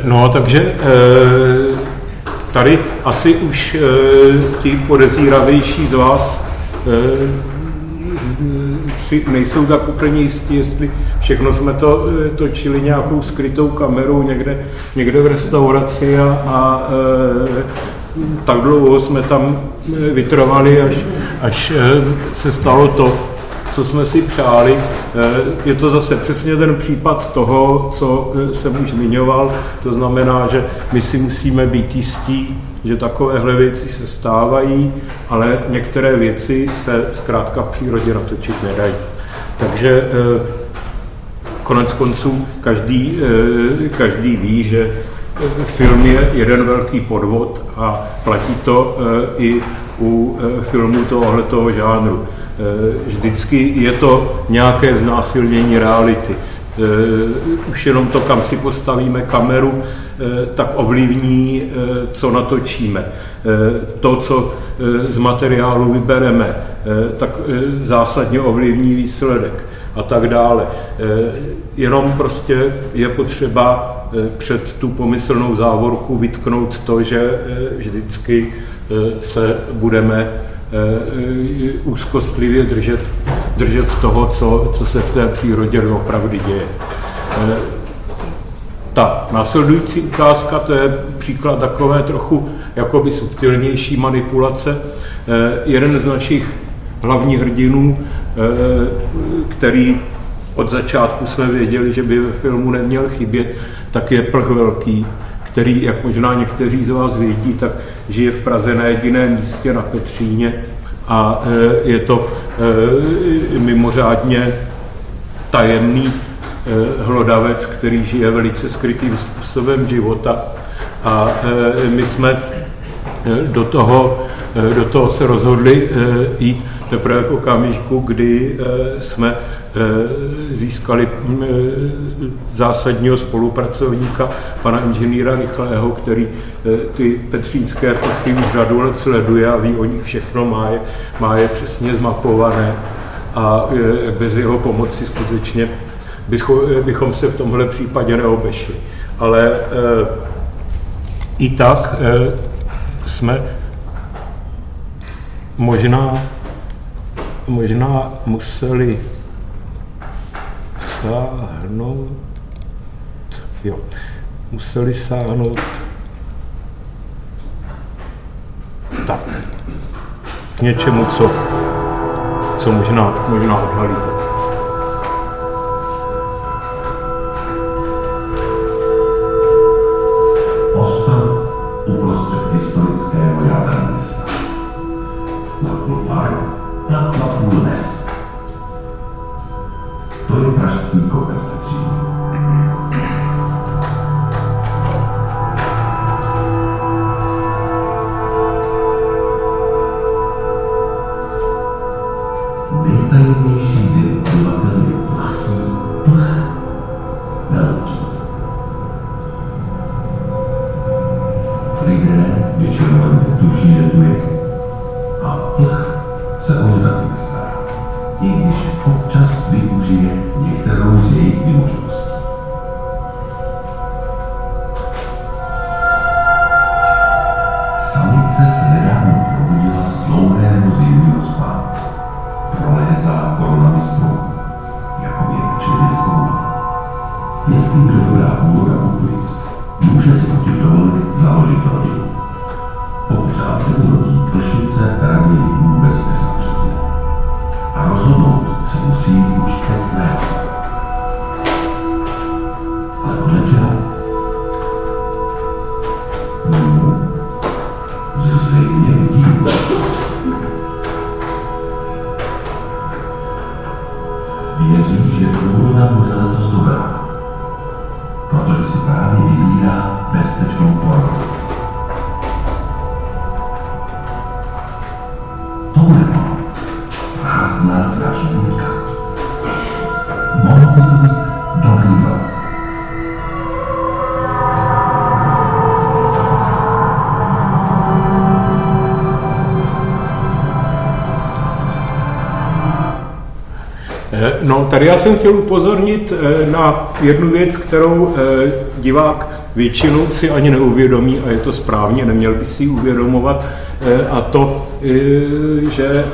S4: No, takže eh, tady asi už eh, ti podezíravější z vás eh, si nejsou tak úplně jistí, jestli všechno jsme to eh, točili nějakou skrytou kamerou někde, někde v restauraci a, a eh, tak dlouho jsme tam eh, vytrvali, až, až eh, se stalo to, co jsme si přáli. Eh, Je to zase přesně ten případ toho, co eh, jsem už zmiňoval. To znamená, že my si musíme být jistí, že takovéhle věci se stávají, ale některé věci se zkrátka v přírodě natočit nedají. Takže eh, konec konců každý, každý ví, že
S2: film je jeden velký podvod a platí to i u filmů tohoto žánru. Vždycky je to nějaké znásilnění reality. Už jenom to, kam si postavíme kameru, tak ovlivní, co natočíme. To, co z materiálu vybereme, tak zásadně ovlivní výsledek a tak dále. Jenom prostě je potřeba před tu pomyslnou závorku vytknout to, že vždycky se budeme úzkostlivě držet, držet toho, co, co se v té přírodě opravdu děje. Ta následující ukázka, to je příklad takové trochu jakoby subtilnější manipulace. Jeden z našich hlavních hrdinů, který od začátku jsme věděli, že by ve filmu neměl chybět, tak je plch velký, který, jak možná někteří z vás vědí, tak žije v Praze na jediném místě na Petříně a e, je to e, mimořádně tajemný e, hlodavec, který žije velice skrytým způsobem života. A my jsme do toho, do toho se rozhodli jít teprve v okamžiku, kdy jsme získali mm, eh, zásadního spolupracovníka, pana inženýra Rychlého, který eh, ty petřínské plochy už řadu let sleduje a ví o nich všechno, má je, má je přesně zmapované a bez jeho pomoci skutečně bychom se v tomhle případě neobešli. Ale i tak jsme možná, možná museli sáhnout, jo, museli sáhnout tak, k něčemu, co, co možná, možná odhalíte.
S4: words
S2: that you. Tady já jsem chtěl upozornit eh, na jednu věc, kterou eh, divák většinou si ani neuvědomí a je to správně, neměl by si ji uvědomovat a to, že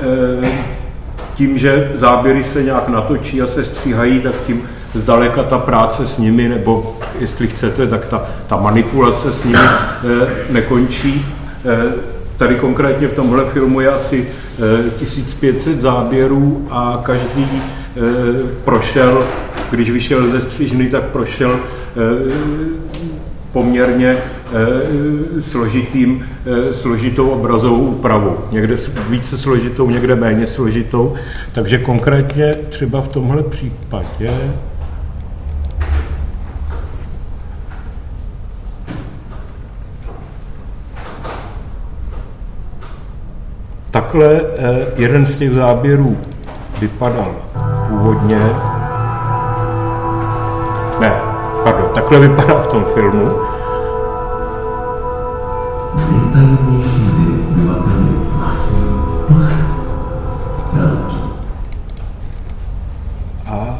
S2: tím, že záběry se nějak natočí a se stříhají, tak tím zdaleka ta práce s nimi, nebo jestli chcete, tak ta, ta manipulace s nimi nekončí. Tady konkrétně v tomhle filmu je asi 1500 záběrů a každý Eh, prošel, když vyšel ze Střížny, tak prošel eh, poměrně eh, složitým, složitou obrazovou úpravou. Někde více složitou, někde méně složitou. Takže konkrétně třeba v tomhle případě Takhle jeden z těch záběrů vypadal původně. Ne, pardon, takhle vypadá v tom filmu. A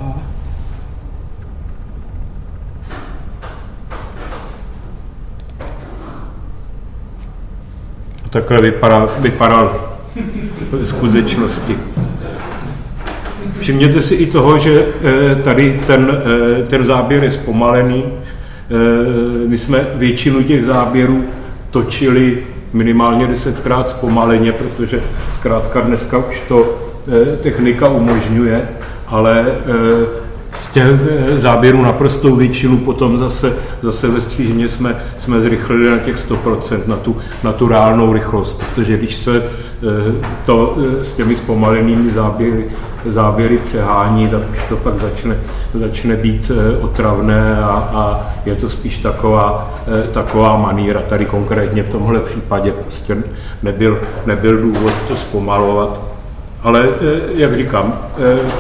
S2: takhle vypadal, vypadal v skutečnosti. Všimněte si i toho, že eh, tady ten, eh, ten záběr je zpomalený. Eh, My jsme většinu těch záběrů točili minimálně desetkrát zpomaleně, protože zkrátka dneska už to technika umožňuje, ale z těch záběrů naprostou většinu potom zase, zase ve střížně jsme, jsme zrychlili na těch 100%, na tu, na tu reálnou rychlost, protože když se to s těmi zpomalenými záběry, záběry přehání, tak už to pak začne, začne být otravné a, a je to spíš taková, taková maníra. Tady konkrétně v tomhle případě prostě nebyl, nebyl důvod to zpomalovat. Ale jak říkám,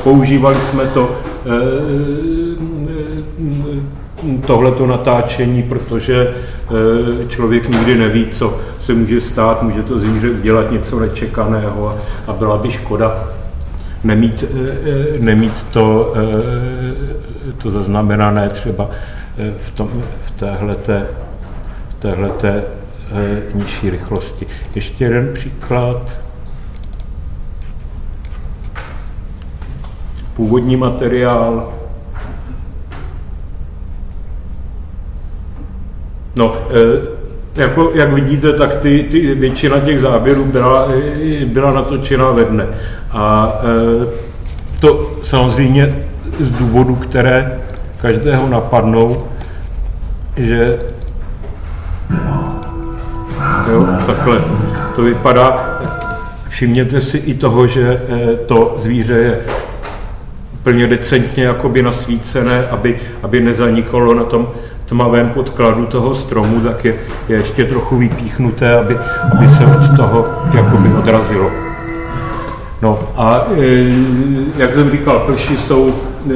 S2: používali jsme to tohleto natáčení, protože člověk nikdy neví, co se může stát, může to zvíře udělat něco nečekaného a byla by škoda nemít, nemít to, to zaznamenané třeba v, tom, v téhleté, v téhleté nižší rychlosti. Ještě jeden příklad. Původní materiál. No, jako, jak vidíte, tak ty, ty, většina těch záběrů byla, byla natočena ve dne. A e, to samozřejmě z důvodu, které každého napadnou, že jo, takhle to vypadá. Všimněte si i toho, že to zvíře je plně decentně jakoby nasvícené, aby, aby nezaniklo na tom tmavém podkladu toho stromu, tak je, je ještě trochu vypíchnuté, aby, aby se od toho jakoby odrazilo. No a e, jak jsem říkal, plši jsou e,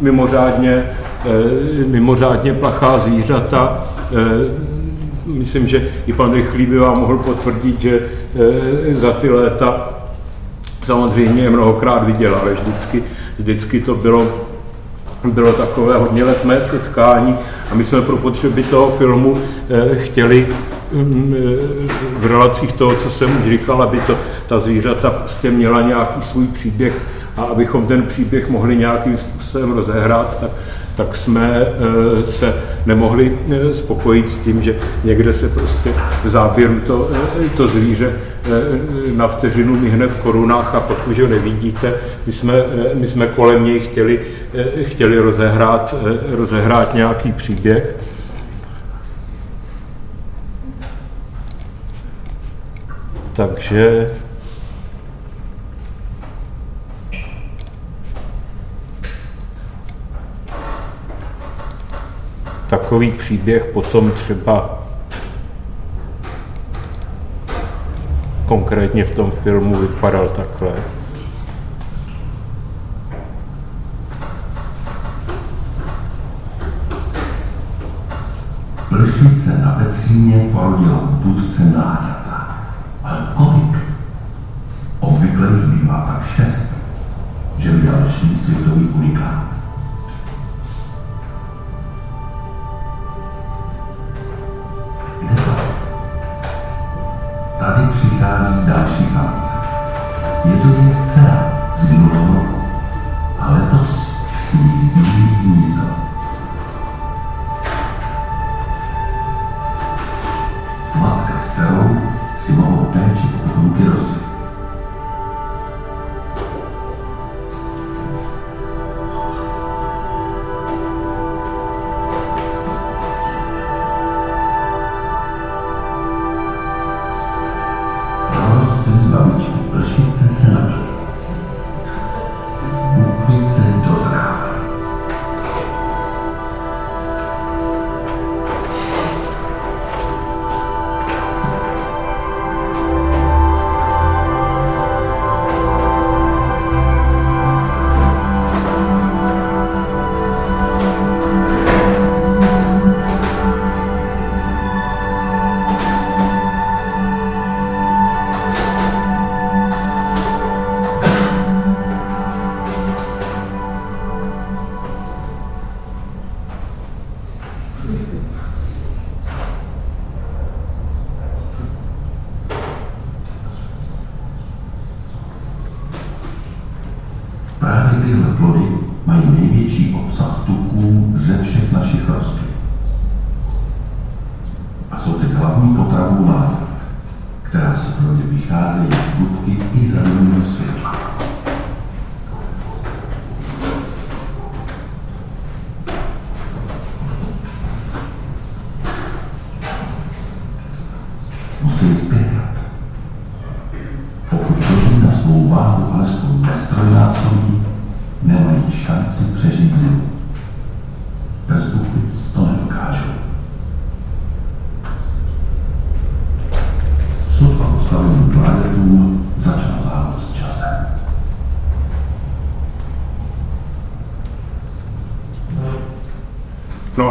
S2: mimořádně, e, mimořádně plachá zvířata. Myslím, že i pan Rychlý by vám mohl potvrdit, že za ty léta samozřejmě mnohokrát viděl, ale vždycky, vždycky to bylo bylo takové hodně letmé setkání a my jsme pro potřeby toho filmu chtěli v relacích toho, co jsem už říkal, aby to, ta zvířata prostě měla nějaký svůj příběh a abychom ten příběh mohli nějakým způsobem rozehrát, tak, tak jsme se nemohli spokojit s tím, že někde se prostě v záběru to, to zvíře na vteřinu myhne v korunách a pak už ho nevidíte. My jsme, my jsme kolem něj chtěli, chtěli rozehrát, rozehrát nějaký příběh. Takže takový příběh potom třeba konkrétně v tom filmu vypadal takhle.
S4: Pršice na Petříně porodila v budce mláďata. Ale kolik? Obvykle jich bývá tak šest, že by další světový unikát. Přichází další samice. Je to jen dcera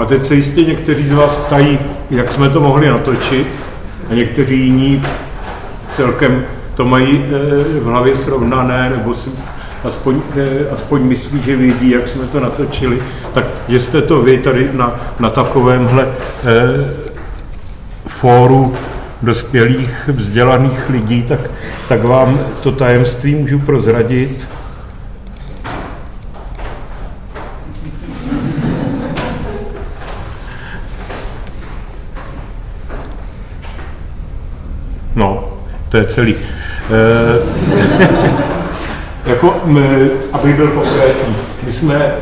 S4: a teď se
S2: jistě někteří z vás ptají, jak jsme to mohli natočit a někteří jiní celkem to mají eh, v hlavě srovnané, nebo si aspoň, eh, aspoň myslí, že vědí, jak jsme to natočili, tak jste to vy tady na, na takovémhle eh, fóru dospělých, vzdělaných lidí, tak, tak vám to tajemství můžu prozradit. No, to je celý. E, [LAUGHS] jako, m, byl konkrétní, my jsme e,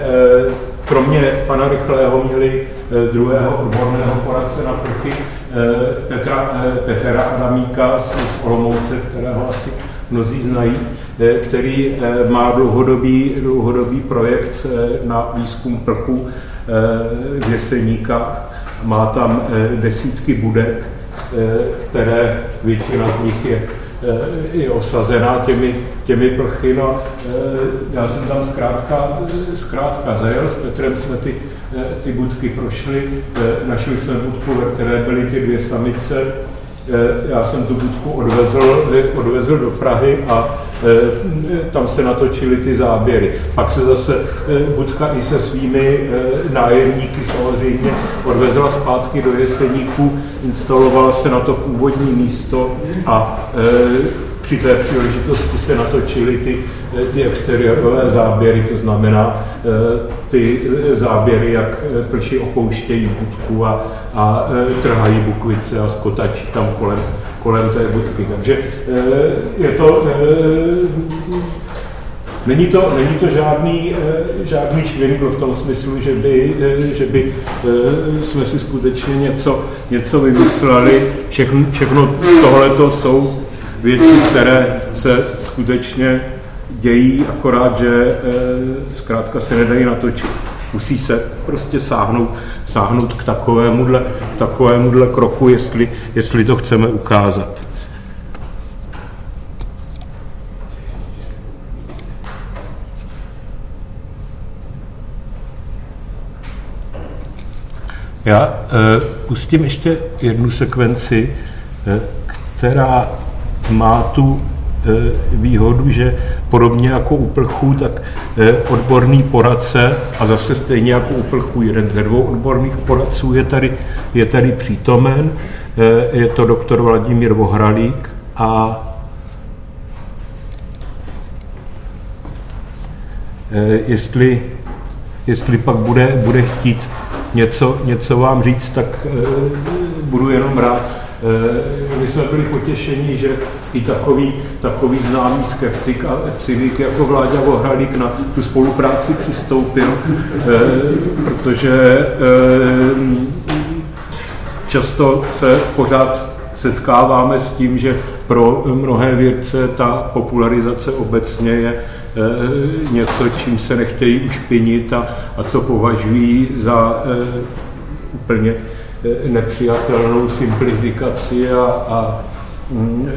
S2: kromě pana Rychlého měli e, druhého odborného poradce na prchy Petra, Petra Adamíka z, z Olomouce, kterého asi mnozí znají, který má dlouhodobý, dlouhodobý projekt na výzkum prchu v Jeseníkách. Má tam desítky budek, které většina z nich je je osazená těmi, těmi prchy. No, já jsem tam zkrátka, zkrátka zajel, s Petrem jsme ty, ty budky prošli, našli jsme budku, ve které byly ty dvě samice, já jsem tu budku odvezl, odvezl do Prahy a tam se natočily ty záběry. Pak se zase budka i se svými nájemníky samozřejmě odvezla zpátky do Jeseníku, instalovala se na to původní místo a při té příležitosti se natočily ty, ty exteriérové záběry, to znamená ty záběry, jak prši opouštějí budku a, a trhají bukvice a skotačí tam kolem, kolem té budky. Takže je to Není to, není to žádný, žádný švindl v tom smyslu, že by, že by jsme si skutečně něco, něco vymysleli. Všechno, všechno tohle jsou věci, které se skutečně dějí, akorát, že zkrátka se nedají natočit. Musí se prostě sáhnout, sáhnout k takovémuhle, k takovémuhle kroku, jestli, jestli to chceme ukázat. Já e, pustím ještě jednu sekvenci, e, která má tu e, výhodu, že podobně jako u plchů, tak e, odborný poradce, a zase stejně jako u plchů, jeden ze dvou odborných poradců je tady, je tady přítomen, je to doktor Vladimír Vohralík a jestli, jestli pak bude, bude chtít něco, něco vám říct, tak e, budu jenom rád. E, my jsme byli potěšeni, že i takový, takový známý skeptik a cynik jako Vláďa Vohralík na tu spolupráci přistoupil, e, protože často se pořád setkáváme s tím, že pro mnohé vědce ta popularizace obecně je něco, čím se nechtějí ušpinit a, a co považují za e, úplně nepřijatelnou simplifikaci a, a mm,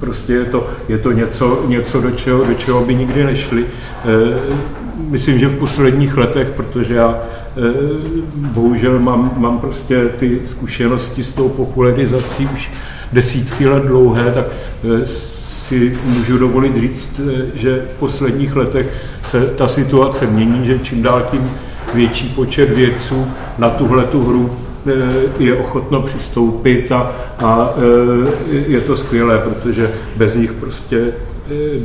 S2: prostě je to, je to něco, něco do, čeho, do čeho by nikdy nešli. Myslím, že v posledních letech, protože já bohužel mám, mám prostě ty zkušenosti s tou popularizací už desítky let dlouhé, tak si můžu dovolit říct, že v posledních letech se ta situace mění, že čím dál tím větší počet vědců na tuhle tu hru je ochotno přistoupit a, a je to skvělé, protože bez nich prostě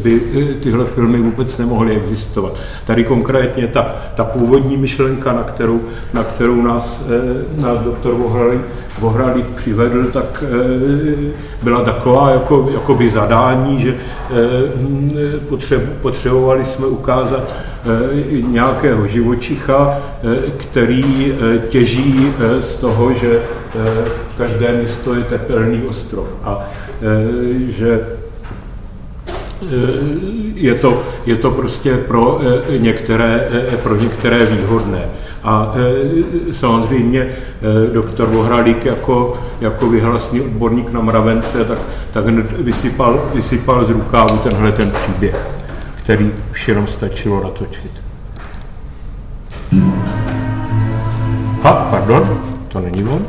S4: by eh, tyhle filmy vůbec nemohly existovat. Tady konkrétně ta, ta původní myšlenka, na kterou, na kterou nás, eh, nás doktor Vohralík Vohralík přivedl, tak eh, byla taková jako, jako by zadání, že potřebovali jsme ukázat nějakého živočicha, který těží z toho, že každé město je tepelný ostrov a že Eh, je to, je to prostě pro eh, některé, eh, pro některé výhodné. A samozřejmě doktor Vohralík jako, jako vyhlasný odborník na mravence, tak, tak vysypal, vysypal z rukávu tenhle ten příběh, který už jenom stačilo natočit. Ha, pardon, to není on.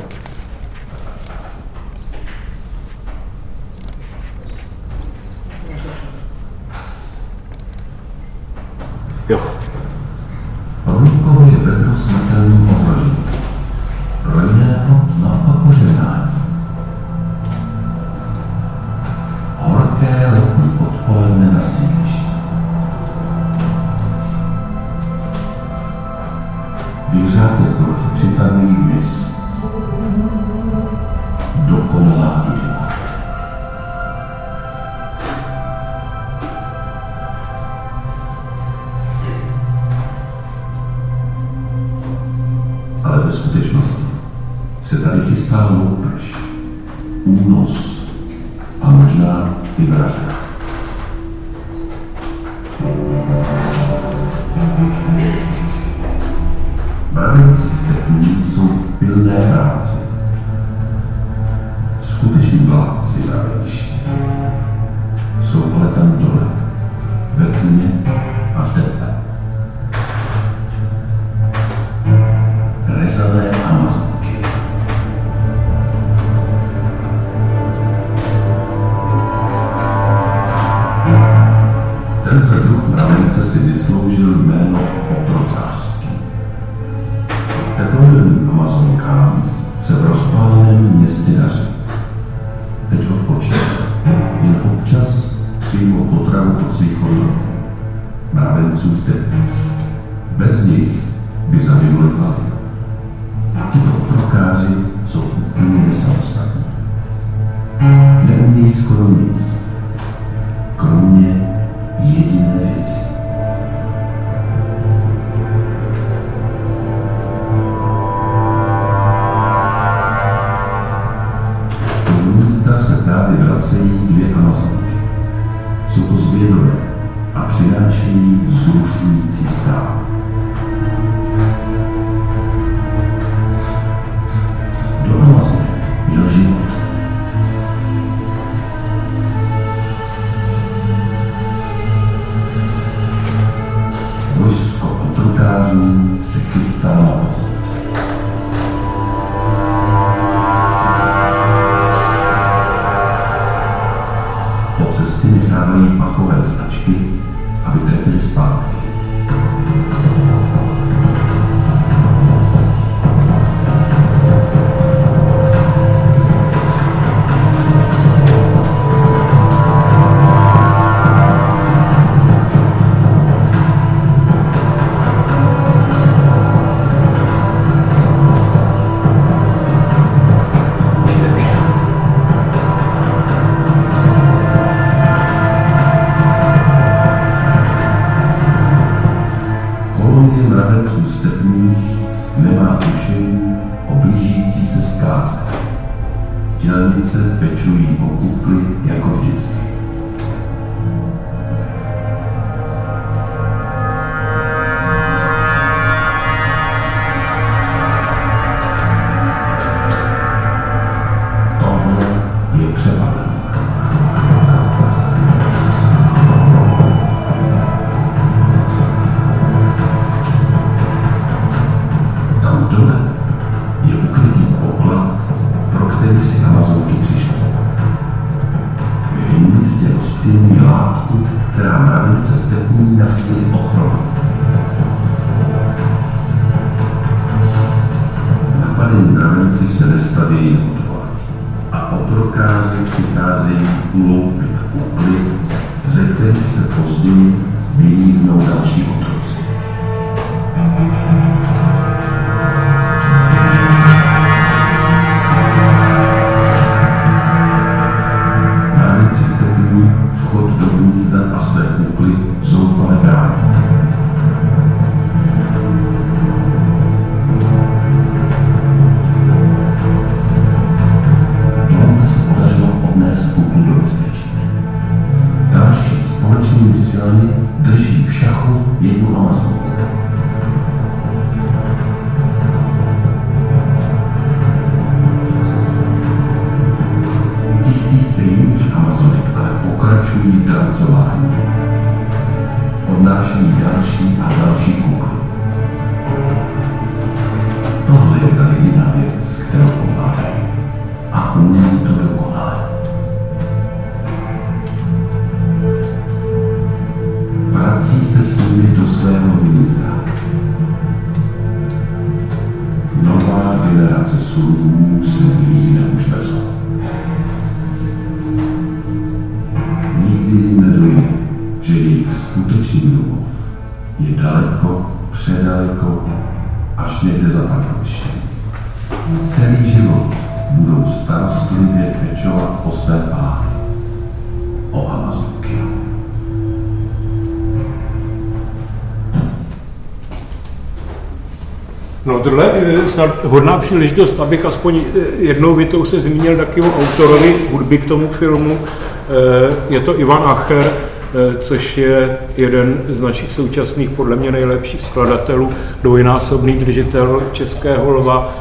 S2: No tohle je snad vhodná příležitost, abych aspoň eh, jednou větou se zmínil taky o autorovi hudby k tomu filmu. Eh, Je to Ivan Acher, eh, což je jeden z našich současných, podle mě nejlepších skladatelů, dvojnásobný držitel Českého lva.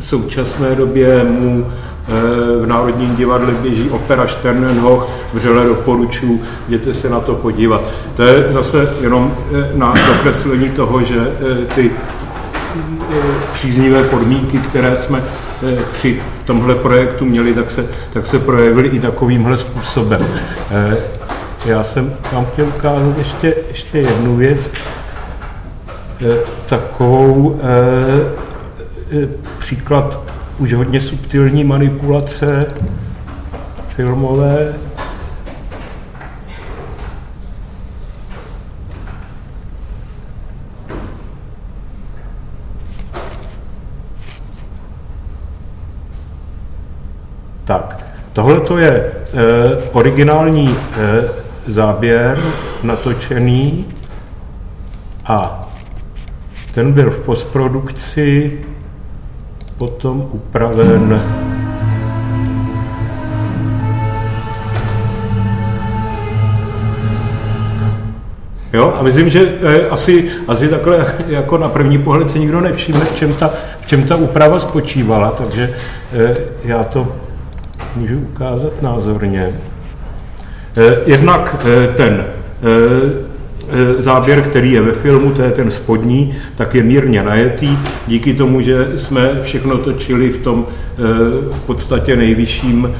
S2: V současné době mu v Národním divadle běží opera Sternenhoch, vřele doporučuji, jděte se na to podívat. To je zase jenom na dokreslení toho, že ty příznivé podmínky, které jsme eh, při tomhle projektu měli, tak se, tak se projevily i takovýmhle způsobem. Eh, Já jsem vám chtěl ukázat ještě, ještě jednu věc, Eh, takovou eh, eh, příklad už hodně subtilní manipulace filmové. Tak, tohle to je e, originální e, záběr natočený a ten byl v postprodukci potom upraven. Jo, a myslím, že eh, asi, asi takhle jako na první pohled si nikdo nevšimne, v čem ta, v čem ta úprava spočívala, takže eh, já to můžu ukázat názorně. Eh, Jednak eh, ten eh, záběr, který je ve filmu, to je ten spodní, tak je mírně najetý. Díky tomu, že jsme všechno točili v tom v podstatě nejvyšším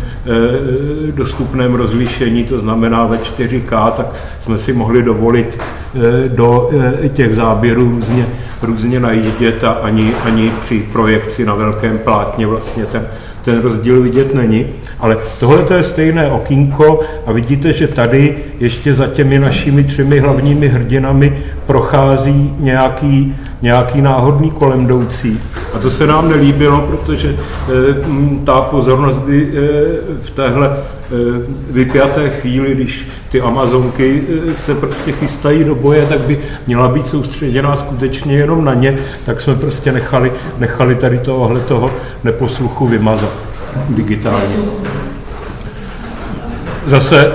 S2: dostupném rozlišení, to znamená ve 4K, tak jsme si mohli dovolit do těch záběrů různě, různě najíždět a ani, ani při projekci na velkém plátně vlastně ten, ten rozdíl vidět není. Ale tohle to je stejné okýnko a vidíte, že tady ještě za těmi našimi třemi hlavními hrdinami prochází nějaký, nějaký náhodný kolem jdoucí. A to se nám nelíbilo, protože m, ta pozornost by eh, v téhle vypjaté chvíli, když ty Amazonky eh, se prostě chystají do boje, tak by měla být soustředěná skutečně jenom na ně, tak jsme prostě nechali, nechali tady tohohle toho neposluchu vymazat digitálně. Zase e,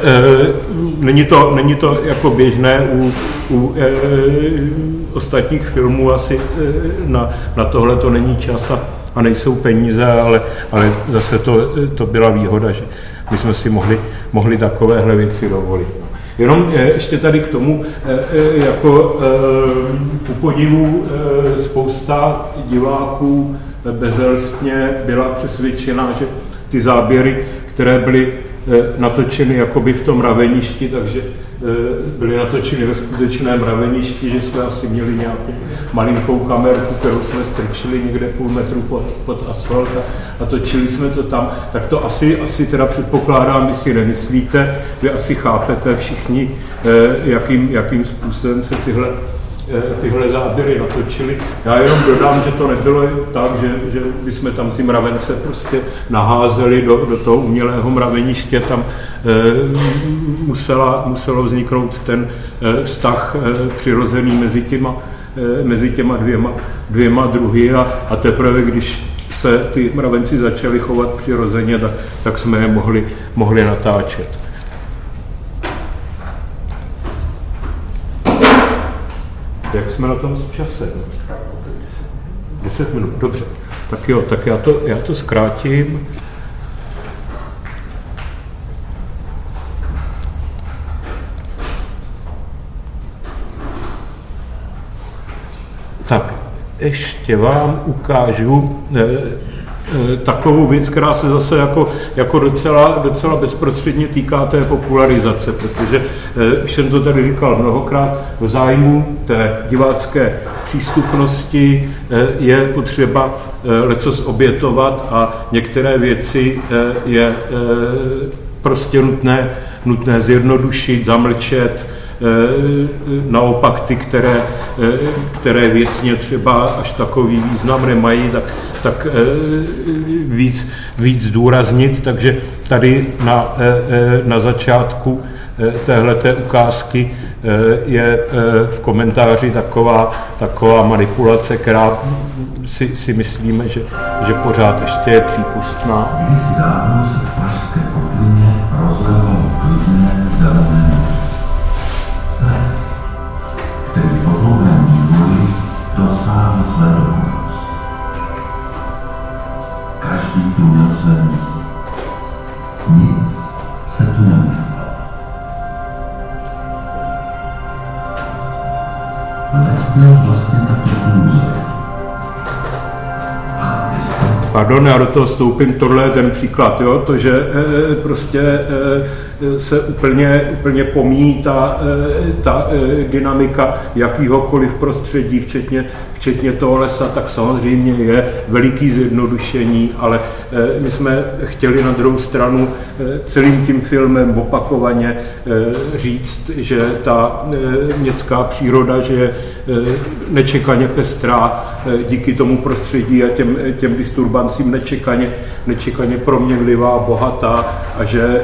S2: není, to, není to jako běžné u, u e, ostatních filmů, asi e, na, na tohle to není čas a, a nejsou peníze, ale, ale zase to, to byla výhoda, že my jsme si mohli, mohli takovéhle věci dovolit. Jenom eh, ještě tady k tomu, eh, eh, jako ku podivu spousta diváků bezelstně byla přesvědčena, že ty záběry, které byly natočeny jakoby v tom mraveništi, takže byly natočeny ve skutečném mraveništi, že jsme asi měli nějakou malinkou kamerku, kterou jsme strčili někde půl metru pod, pod asfalt a, a točili jsme to tam. Tak to asi, asi teda předpokládám, vy si nemyslíte, vy asi chápete všichni, jakým, jakým způsobem se tyhle Eh, tyhle záběry natočili. Já jenom dodám, že to nebylo tak, že, že bychom tam ty mravence prostě naházeli do, do toho umělého mraveniště, tam e, musela, muselo vzniknout ten e, vztah e, přirozený mezi těma, e, mezi těma dvěma, dvěma druhy a, a teprve, když se ty mravenci začaly chovat přirozeně, tak, tak jsme je mohli, mohli natáčet. Jak jsme na tom s časem? 10 minut, dobře. Tak jo, tak já to, já to zkrátím. Tak, ještě vám ukážu eh, takovou věc, která se zase jako, jako docela, docela bezprostředně týká té popularizace, protože eh, už jsem to tady říkal mnohokrát, v zájmu té divácké přístupnosti eh, je potřeba lecos obětovat a některé věci je prostě nutné, nutné zjednodušit, zamlčet, naopak ty, které, které věcně třeba až takový význam nemají, tak tak eh, víc, víc zdůraznit. Takže tady na, eh, eh, na začátku téhleté ukázky je v komentáři taková, taková manipulace, která si, si myslíme, že, že pořád ještě je přípustná.
S4: Který po dlouhém vývoji dosáhl své dokonalosti. Každý tu své místo. Nic se tu neměnilo. Les byl vlastně tak trochu muzeum.
S2: Pardon, já do toho vstoupím, tohle je ten příklad, jo, to, že e, prostě e, se úplně, úplně pomíjí ta, e, ta e, dynamika jakýhokoliv prostředí, včetně, včetně toho lesa, tak samozřejmě je veliký zjednodušení, ale e, my jsme chtěli na druhou stranu celým tím filmem opakovaně říct, že ta městská příroda, že je nečekaně pestrá e, díky tomu prostředí a těm, těm disturbancím nečekaně, nečekaně proměnlivá, bohatá a že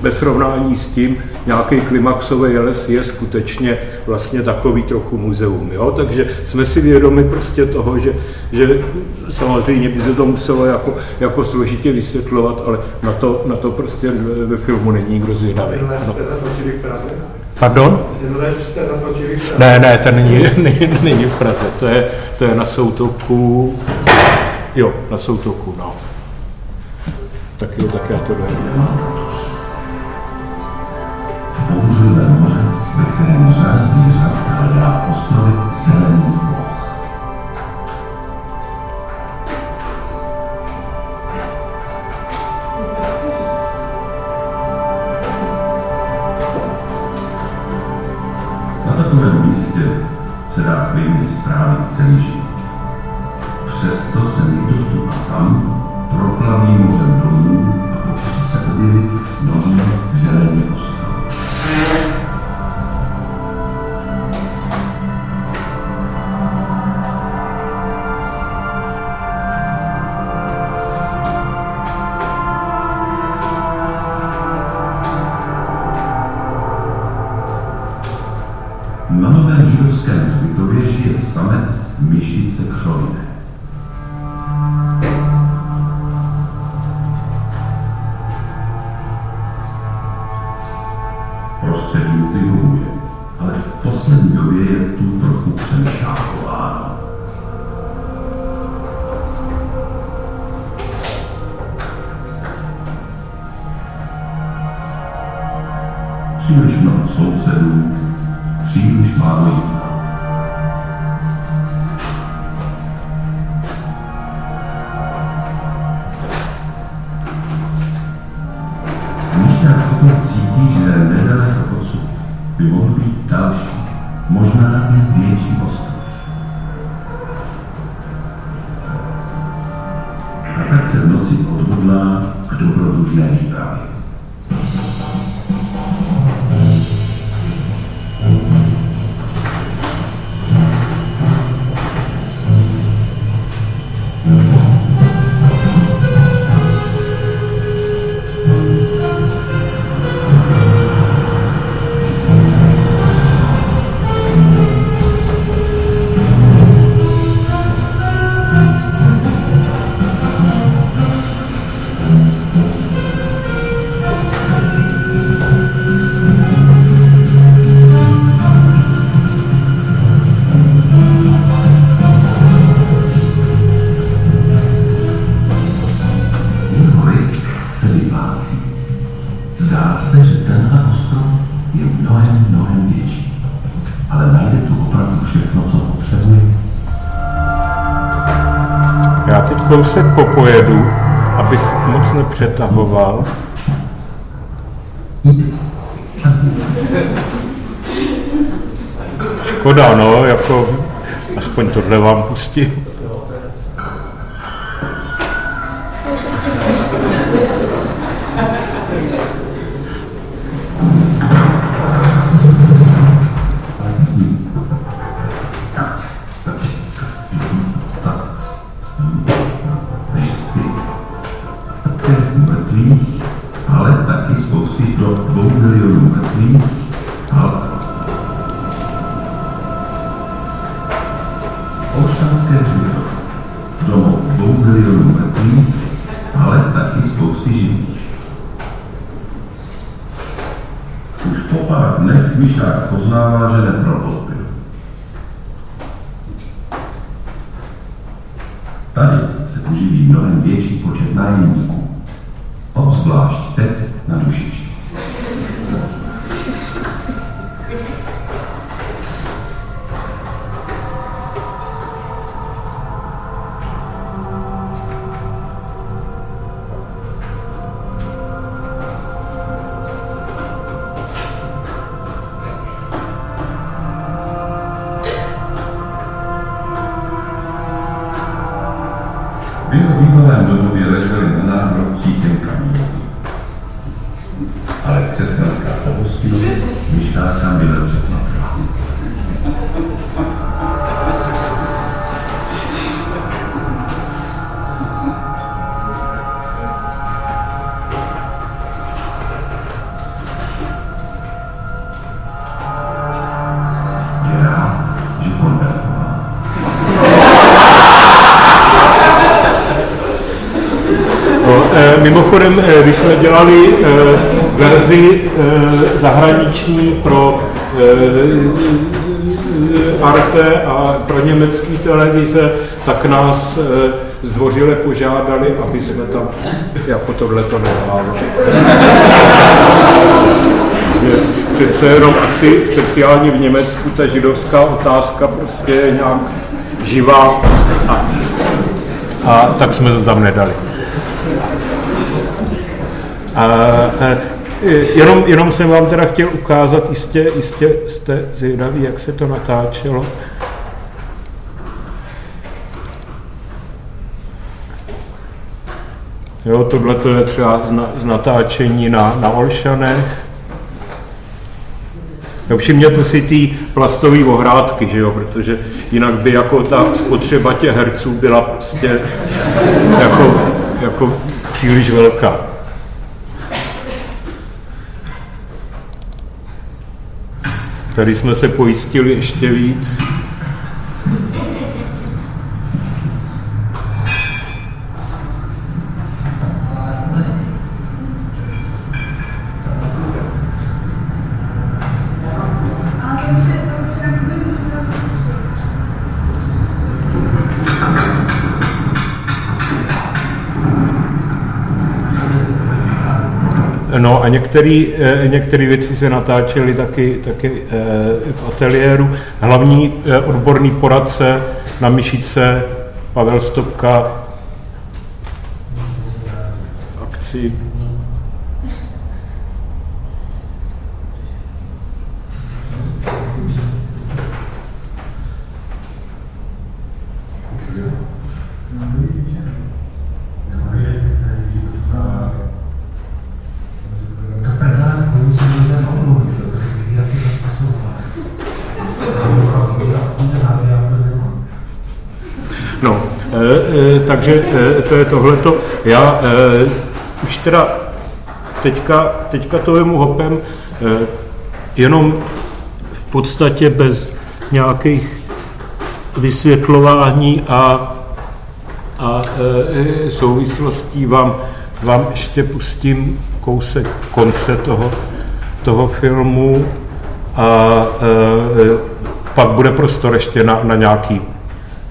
S2: ve srovnání s tím nějaký klimaxový les je skutečně vlastně takový trochu muzeum. Jo? Takže jsme si vědomi prostě toho, že, že samozřejmě by se to muselo jako, jako složitě vysvětlovat, ale na to, na to prostě ve filmu není nikdo zvědavý. No. Pardon? Ne, ne, ten [LAUGHS] není, není, v Praze, to je, to je na soutoku, jo, na soutoku, no. Tak jo, tak já to dojdu.
S4: Bouřlivé moře, ve kterém řada zvířat hledá ostrovy zelených
S2: kousek popojedu, abych moc nepřetahoval. Škoda, no, jako aspoň tohle vám pustím. Eh, když jsme dělali eh, verzi eh, zahraniční pro eh, Arte a pro německé televize, tak nás eh, zdvořile požádali, aby jsme tam jako tohle to nedávali. Přece jenom asi speciálně v Německu ta židovská otázka prostě je nějak živá a, a tak jsme to tam nedali. A, e, jenom, jenom jsem vám teda chtěl ukázat, jistě, jistě jste zvědaví, jak se to natáčelo. Jo, tohle to je třeba z, na, z natáčení na, na Olšanech. No, všimněte si ty plastové ohrádky, že jo, protože jinak by jako ta spotřeba těch herců byla prostě jako, jako příliš velká. Tady jsme se pojistili ještě víc. A některé některé věci se natáčely taky, taky eh, v ateliéru. Hlavní eh, odborný poradce na Myšice Pavel Stopka akci takže e, to je tohleto. Já e, už teda teďka, teďka to vemu hopem, e, jenom v podstatě bez nějakých vysvětlování a, a e, souvislostí vám, vám ještě pustím kousek konce toho, toho filmu a e, pak bude prostor ještě na, na, nějaký,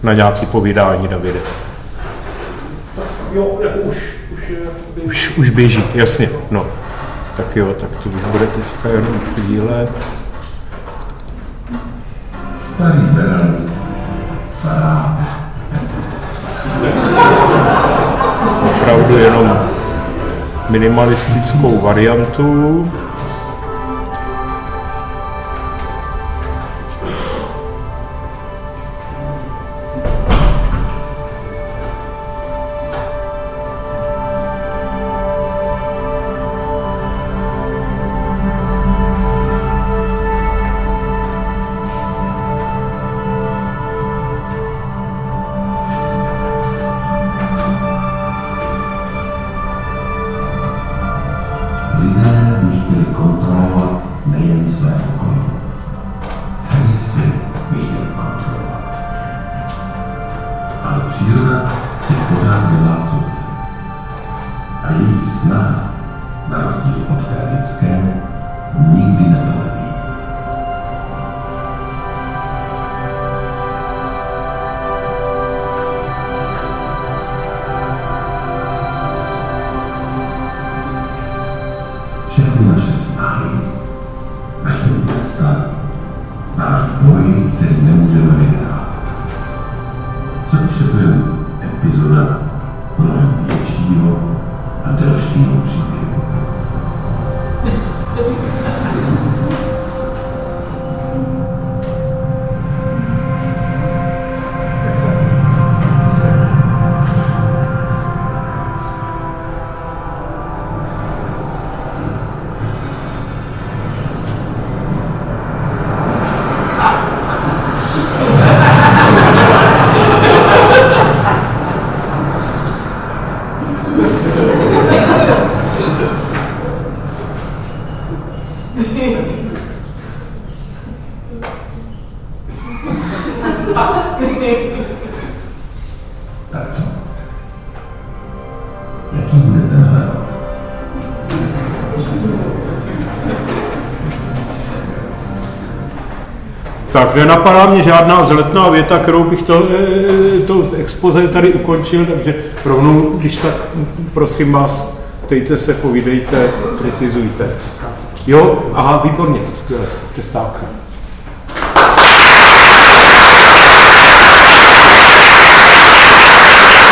S2: na nějaký povídání Davide.
S1: Jo, jako už, už,
S2: už, už běží, jasně, no. Tak jo, tak to už bude teďka jenom chvíle.
S4: Starý Beranc, stará
S2: Opravdu jenom minimalistickou variantu.
S4: Tak
S2: nenapadá mě žádná vzletná věta, kterou bych to, eh, to expoze tady ukončil, takže rovnou, když tak prosím vás, ptejte se, povídejte, kritizujte. Jo, aha, výborně, přestávka.